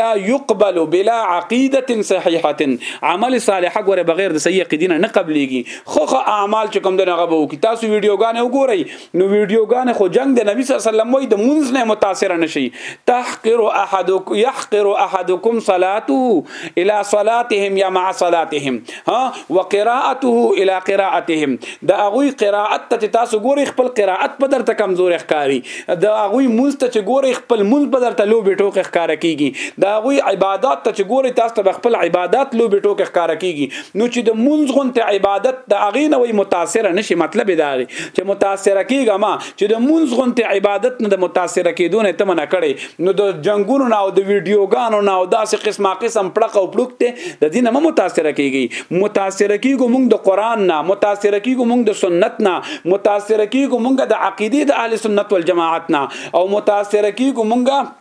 لا يقبل بلا عقيده صحيحه عمل صالح غره بغیر د صحیح عقیدې نه قبليږي خو خو اعمال چې کوم دغه به وکي تاسو ویډیوګانې وګورئ نو ویډیوګانې خو جنگ د نبی صلی الله علیه وسلم وای د مونږ نه متاثر نشي تحقر احدکم يحقر احدکم صلاته الى صلاتهم یا مع صلاتهم ها وقراءته الى قراءتهم دا غوي قراءت ته تاسو ګورئ خپل قراءت په درته کمزور ښکاری دا غوي مونږ ته چې ګورئ خپل مونږ په درته لو بیٹو کې ښکار کیږي دا غوي عبادت ته چې ګورئ تاسو ته خپل عبادت لو بیٹو کې ښکار کیږي نو چې د مونځ غونته عبادت د هغې نه وي متاثره نه شي مطلب یې دا دی چې متاثره کېږه ما چې د مونځ غونته عبادت نه د متاثره کېدو نه ته منع کړې نو د جنګونو نه او د ویډیوګانو نه او داسې قسمه قسم پړق او پړوک ته د دې نه مه متاثره کېږي متاثره کېږو مونږ د قرآن نه متاثره کېږو مونږ د سنت نه متاثره کېږو مونږ د عقیدې د اهل سنت والجماعت نه او متاثره کېږو مونږ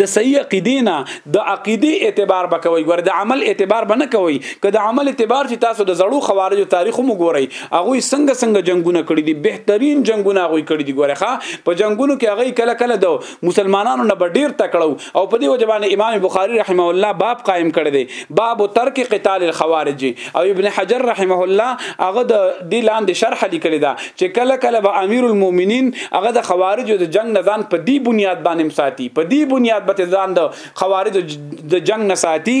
د صحیح عقیدې نه د عقیدې اعتبار به کوي ګور د عمل اعتبار به نه کوي که د عمل اعتبار چې تاسو د زړو خوارجو تاریخ مو ګورئ هغه څنګه څنګه جنگونه کړی دي بهترین جنگونه هغه کړی دي ګوره ښا په جنگونو کې هغه کله کله د مسلمانانو نه ډیر تکړه او په دې وجبان امام بخاری رحمه الله باب قائم کړی دی باب ترک قتال الخوارج او ابن حجر رحمه الله هغه د دې لاندې شرح لیکلی دا چې کله کله به امیر المؤمنین هغه د خوارجو د جنگ نه ځان په دې بنیاد باندې ساتي په دې بنیاد به ځان د خوارجو د جنگ نه ساتي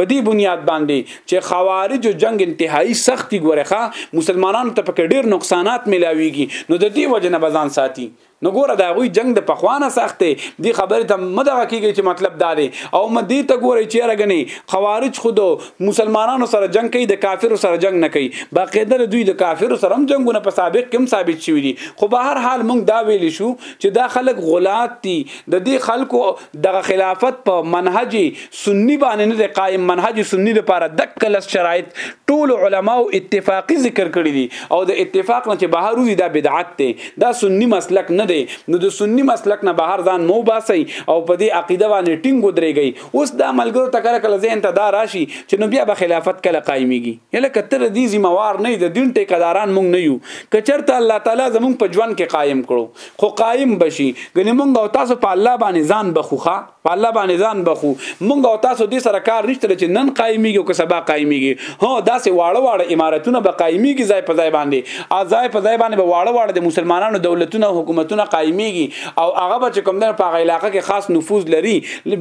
په دې بنیاد باندې چې خوارجو جنگ انتهایی سختی ګورخه مسلمانانو ته پکې ډیر نقصانات ملاويږي نو د دې وجه نه بزان ساتي نو ګوره دا غوي جنگ د پخوانه سخت دی دی خبره ته مدغه کیږي چې مطلب دا دی او مدې ته ګوره چې رګنی خوارج خود مسلمانانو سره جنگ کوي د کافرو سره جنگ نه کوي باقاعده دوی د کافرو سره هم جنگونه په سابق کې هم ثابت شوی دي خو به هر حال مونږ دا ویل شو چې دا خلک غلات دي د دې خلکو دغه خلافت په منهج سنی باندې نه دی قائم منهج سنی لپاره دک لس شرایط ټول علما او اتفاقی ذکر کړی دي او د اتفاق نه چې بهر وي دا بدعت دی دا سنی مسلک نه دی نو د سنی مسلک نه بهر ځان مو باسي او په دې عقیده باندې ټینګ ودرېږي اوس دا ملګرو ته کله کله ذهن ته دا راشي چې نو بیا به خلافت کله قائميږي یله کتر دي ذمہ وار نه د دین ټیکداران مونږ نه یو کچرته الله تعالی زمونږ په ژوند کې قائم کړو خو قائم بشي ګنې مونږ او تاسو په الله باندې ځان بخوخه په الله باندې ځان بخو مونږ او تاسو دې سره کار نشته چې نن قائميږي او که سبا قائميږي هو داسې واړه واړه امارتونه به قائميږي ځای په ځای باندې ا ځای په ځای باندې به واړه واړه د مسلمانانو دولتونه او حکومتونه قائميږي او هغه به چې کوم دنه په هغه علاقې کې خاص نفوذ لري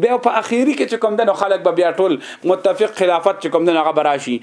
بیا په اخیری کې چې کوم دنه خلک به بیا ټول متفق خلافت چې کوم دنه هغه براشي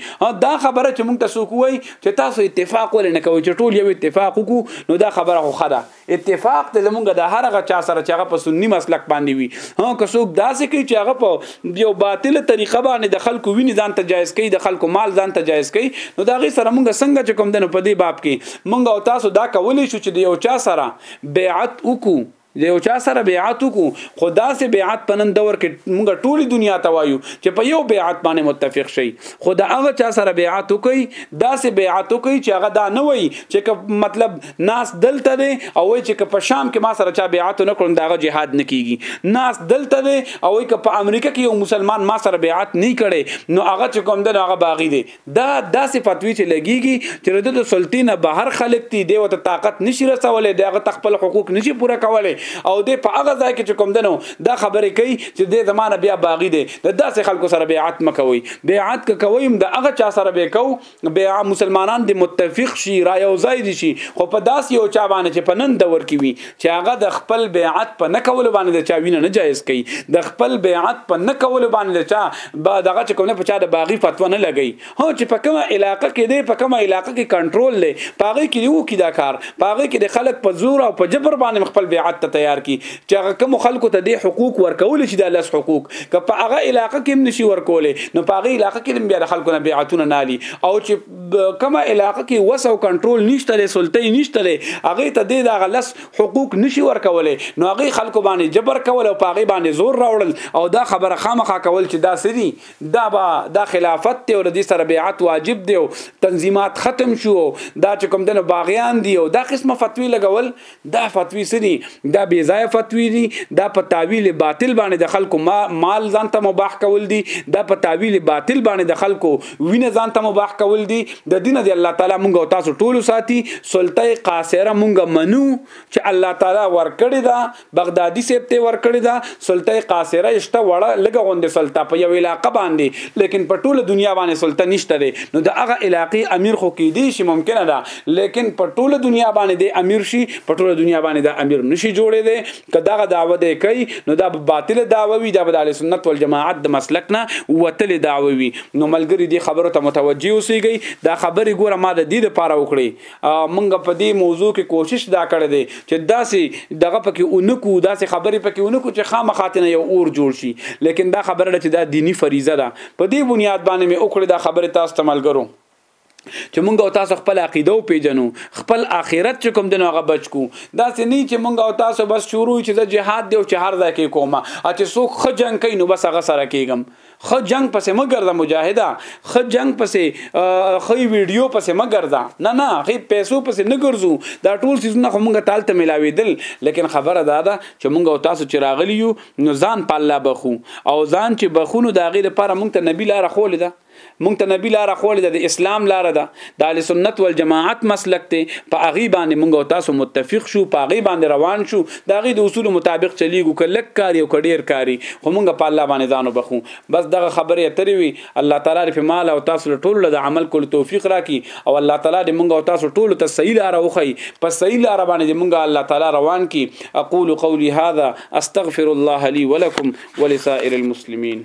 دا خبره چې مونږ تاسو کوی چې تاسو اتفاق ولې نه کوئ چې ټول یو اتفاق وکړو نو دا خبره خو خده اتفاق ته زمونږ د هر هغه چا سره چې هغه په سنی مسلک باندې وي ها که څوک داسې کوي چې هغه په یو باطل طریقه باندې د خلکو ویني ځان ته جایز کوي د خلکو مال ځان ته جایز کوي نو دا غي سره مونږ څنګه چې کوم دنه په دې باب کې مونږ او تاسو دا کولی شو چې د یو چا سره بیعت وکړو د یو چا سره بیعت وکړو خو داسې بیعت په نن دور کې موږ ټولې دنیا ته وایو چې په یو بیعت باندې متفق شي خو د هغه چا سره بیعت وکړي داسې بیعت وکړي چې هغه دا نه وایي چې مطلب ناس دلته دی او وایي چې په شام کې ما سره چا بیعت نه کړم داغه جهاد نه کیږي ناس دلته دی او وایي په امریکا کې یو مسلمان ما سره بیعت نه کړي نو هغه چې کوم دغه باغی دی دا داسې فتوی چې لګیږي چې رده د سلطې نه بهر خلک دي دی وته طاقت نشي رسولې دی هغه خپل حقوق نشي پوره کولای او دی په هغه ځای کې چې کوم دنو دا خبرې کوي چې د زمانه بیا باغی دی د داسې خلکو سره بیعت مکوي بیعت که کویم د هغه چا سره به کو بیا مسلمانان د متفق شي را یو ځای دي شي خو په داسې یو چا باندې چې په نن دور کې وي چې هغه د خپل بیعت په نه کولو باندې د چا وینه نه جایز کوي د خپل بیعت په نه کولو باندې د چا با دغه چې کوم نه په چا د باغی فتوا نه لګي هو چې په کومه علاقه کې دی په کومه علاقه کې کنټرول دی پاغه کې یو کې دا کار پاغه کې د خلک په زور او په جبر باندې خپل بیعت ته تیار کی چې هغه کوم خلکو ته د حقوق ورکول شي د لس حقوق که په هغه علاقه کې هم نشي ورکولې نو پاغه علاقه کې بیا د خلکو نه بیعتونه نالي او چې کومه علاقه کې وس او کنټرول نشته لري سلطه نشته لري هغه ته د دغه لس حقوق نشي ورکولې نو هغه خلکو باندې جبر کول او پاغي باندې زور راوړل او دا خبره خامخا کول چې دا سری دا با دا خلافت ته ور دي سره بیعت واجب دی او تنظیمات ختم شو دا چې کوم دنه باغیان دی او دا قسمه فتوی لګول دا فتوی سری دا بی ځای فتوی دي دا په تعویل باطل باندې د خلکو ما مال ځان ته مباح کول دي دا په تعویل باطل باندې د خلکو وینه ځان ته مباح کول دي د دین دی الله تعالی مونږ او تاسو ټول ساتي سلطه قاصره مونږ منو چې الله تعالی ورکړی دا بغدادي سیب ته ورکړی دا سلطه قاصره اشته وړه لګه غوند سلطه په یو علاقه باندې لیکن په ټوله دنیا باندې سلطه نشته نو د هغه علاقې امیر خو کې دي شي ممکنه ده لیکن په ټوله دنیا باندې د امیر شي په ټوله دنیا باندې د امیر نشي جوړې دي که دغه دعوه دی کوي نو دا باطل دعوه وي دا به د سنت والجماعت د مسلک نه وتل دعوه وي نو ملګری دی خبره ته متوجي اوسېږي دا خبرې ګوره ما د دې لپاره وکړي مونږ په دې موضوع کې کوشش دا کړی دی چې داسې دغه پکې اونکو داسې خبرې پکې اونکو چې خامخاتنه یو اور جوړ شي لیکن دا خبره چې دا دینی فریضه ده په دې بنیاد باندې مې وکړه دا خبره تاسو ته ملګرو چې مونږ او تاسو خپل عقیده او پیجنو خپل آخرت چې کوم دنو هغه بچ کو دا سه نه چې مونږ او تاسو بس شروع چې د جهاد دی او چې هر ځای کې کومه ا چې څوک خ جنگ کوي نو بس هغه سره کېږم خ جنگ پسې مګر د مجاهده خ جنگ پسې خ ویډیو پسې مګر دا نه نه خ پیسو پسې نه ګرځو دا ټول سيزونه خو مونږ تال ته ملاوي دل لیکن خبره دا ده چې مونږ او تاسو چې راغلی یو نو ځان په الله بخو او ځان چې بخونو دا غیر لپاره مونږ ته نبی لار خو لیدا مونږ ته نبی لاره خول ده د اسلام لاره ده د اهل سنت والجماعت مسلک ته په اغي باندې مونږ او تاسو متفق شو په اغي باندې روان شو دا غي د اصول مطابق چلیږو کلک کاری او کډیر کاری خو مونږ په الله باندې ځانو بخو بس دغه خبره اترې وي الله تعالی په مال او تاسو له ټولو د عمل کول توفیق راکړي او الله تعالی دې مونږ او تاسو ټولو ته صحیح لاره وخی په صحیح لاره باندې مونږ الله تعالی روان کی اقول قولی هذا استغفر الله لي ولكم ولسائر المسلمين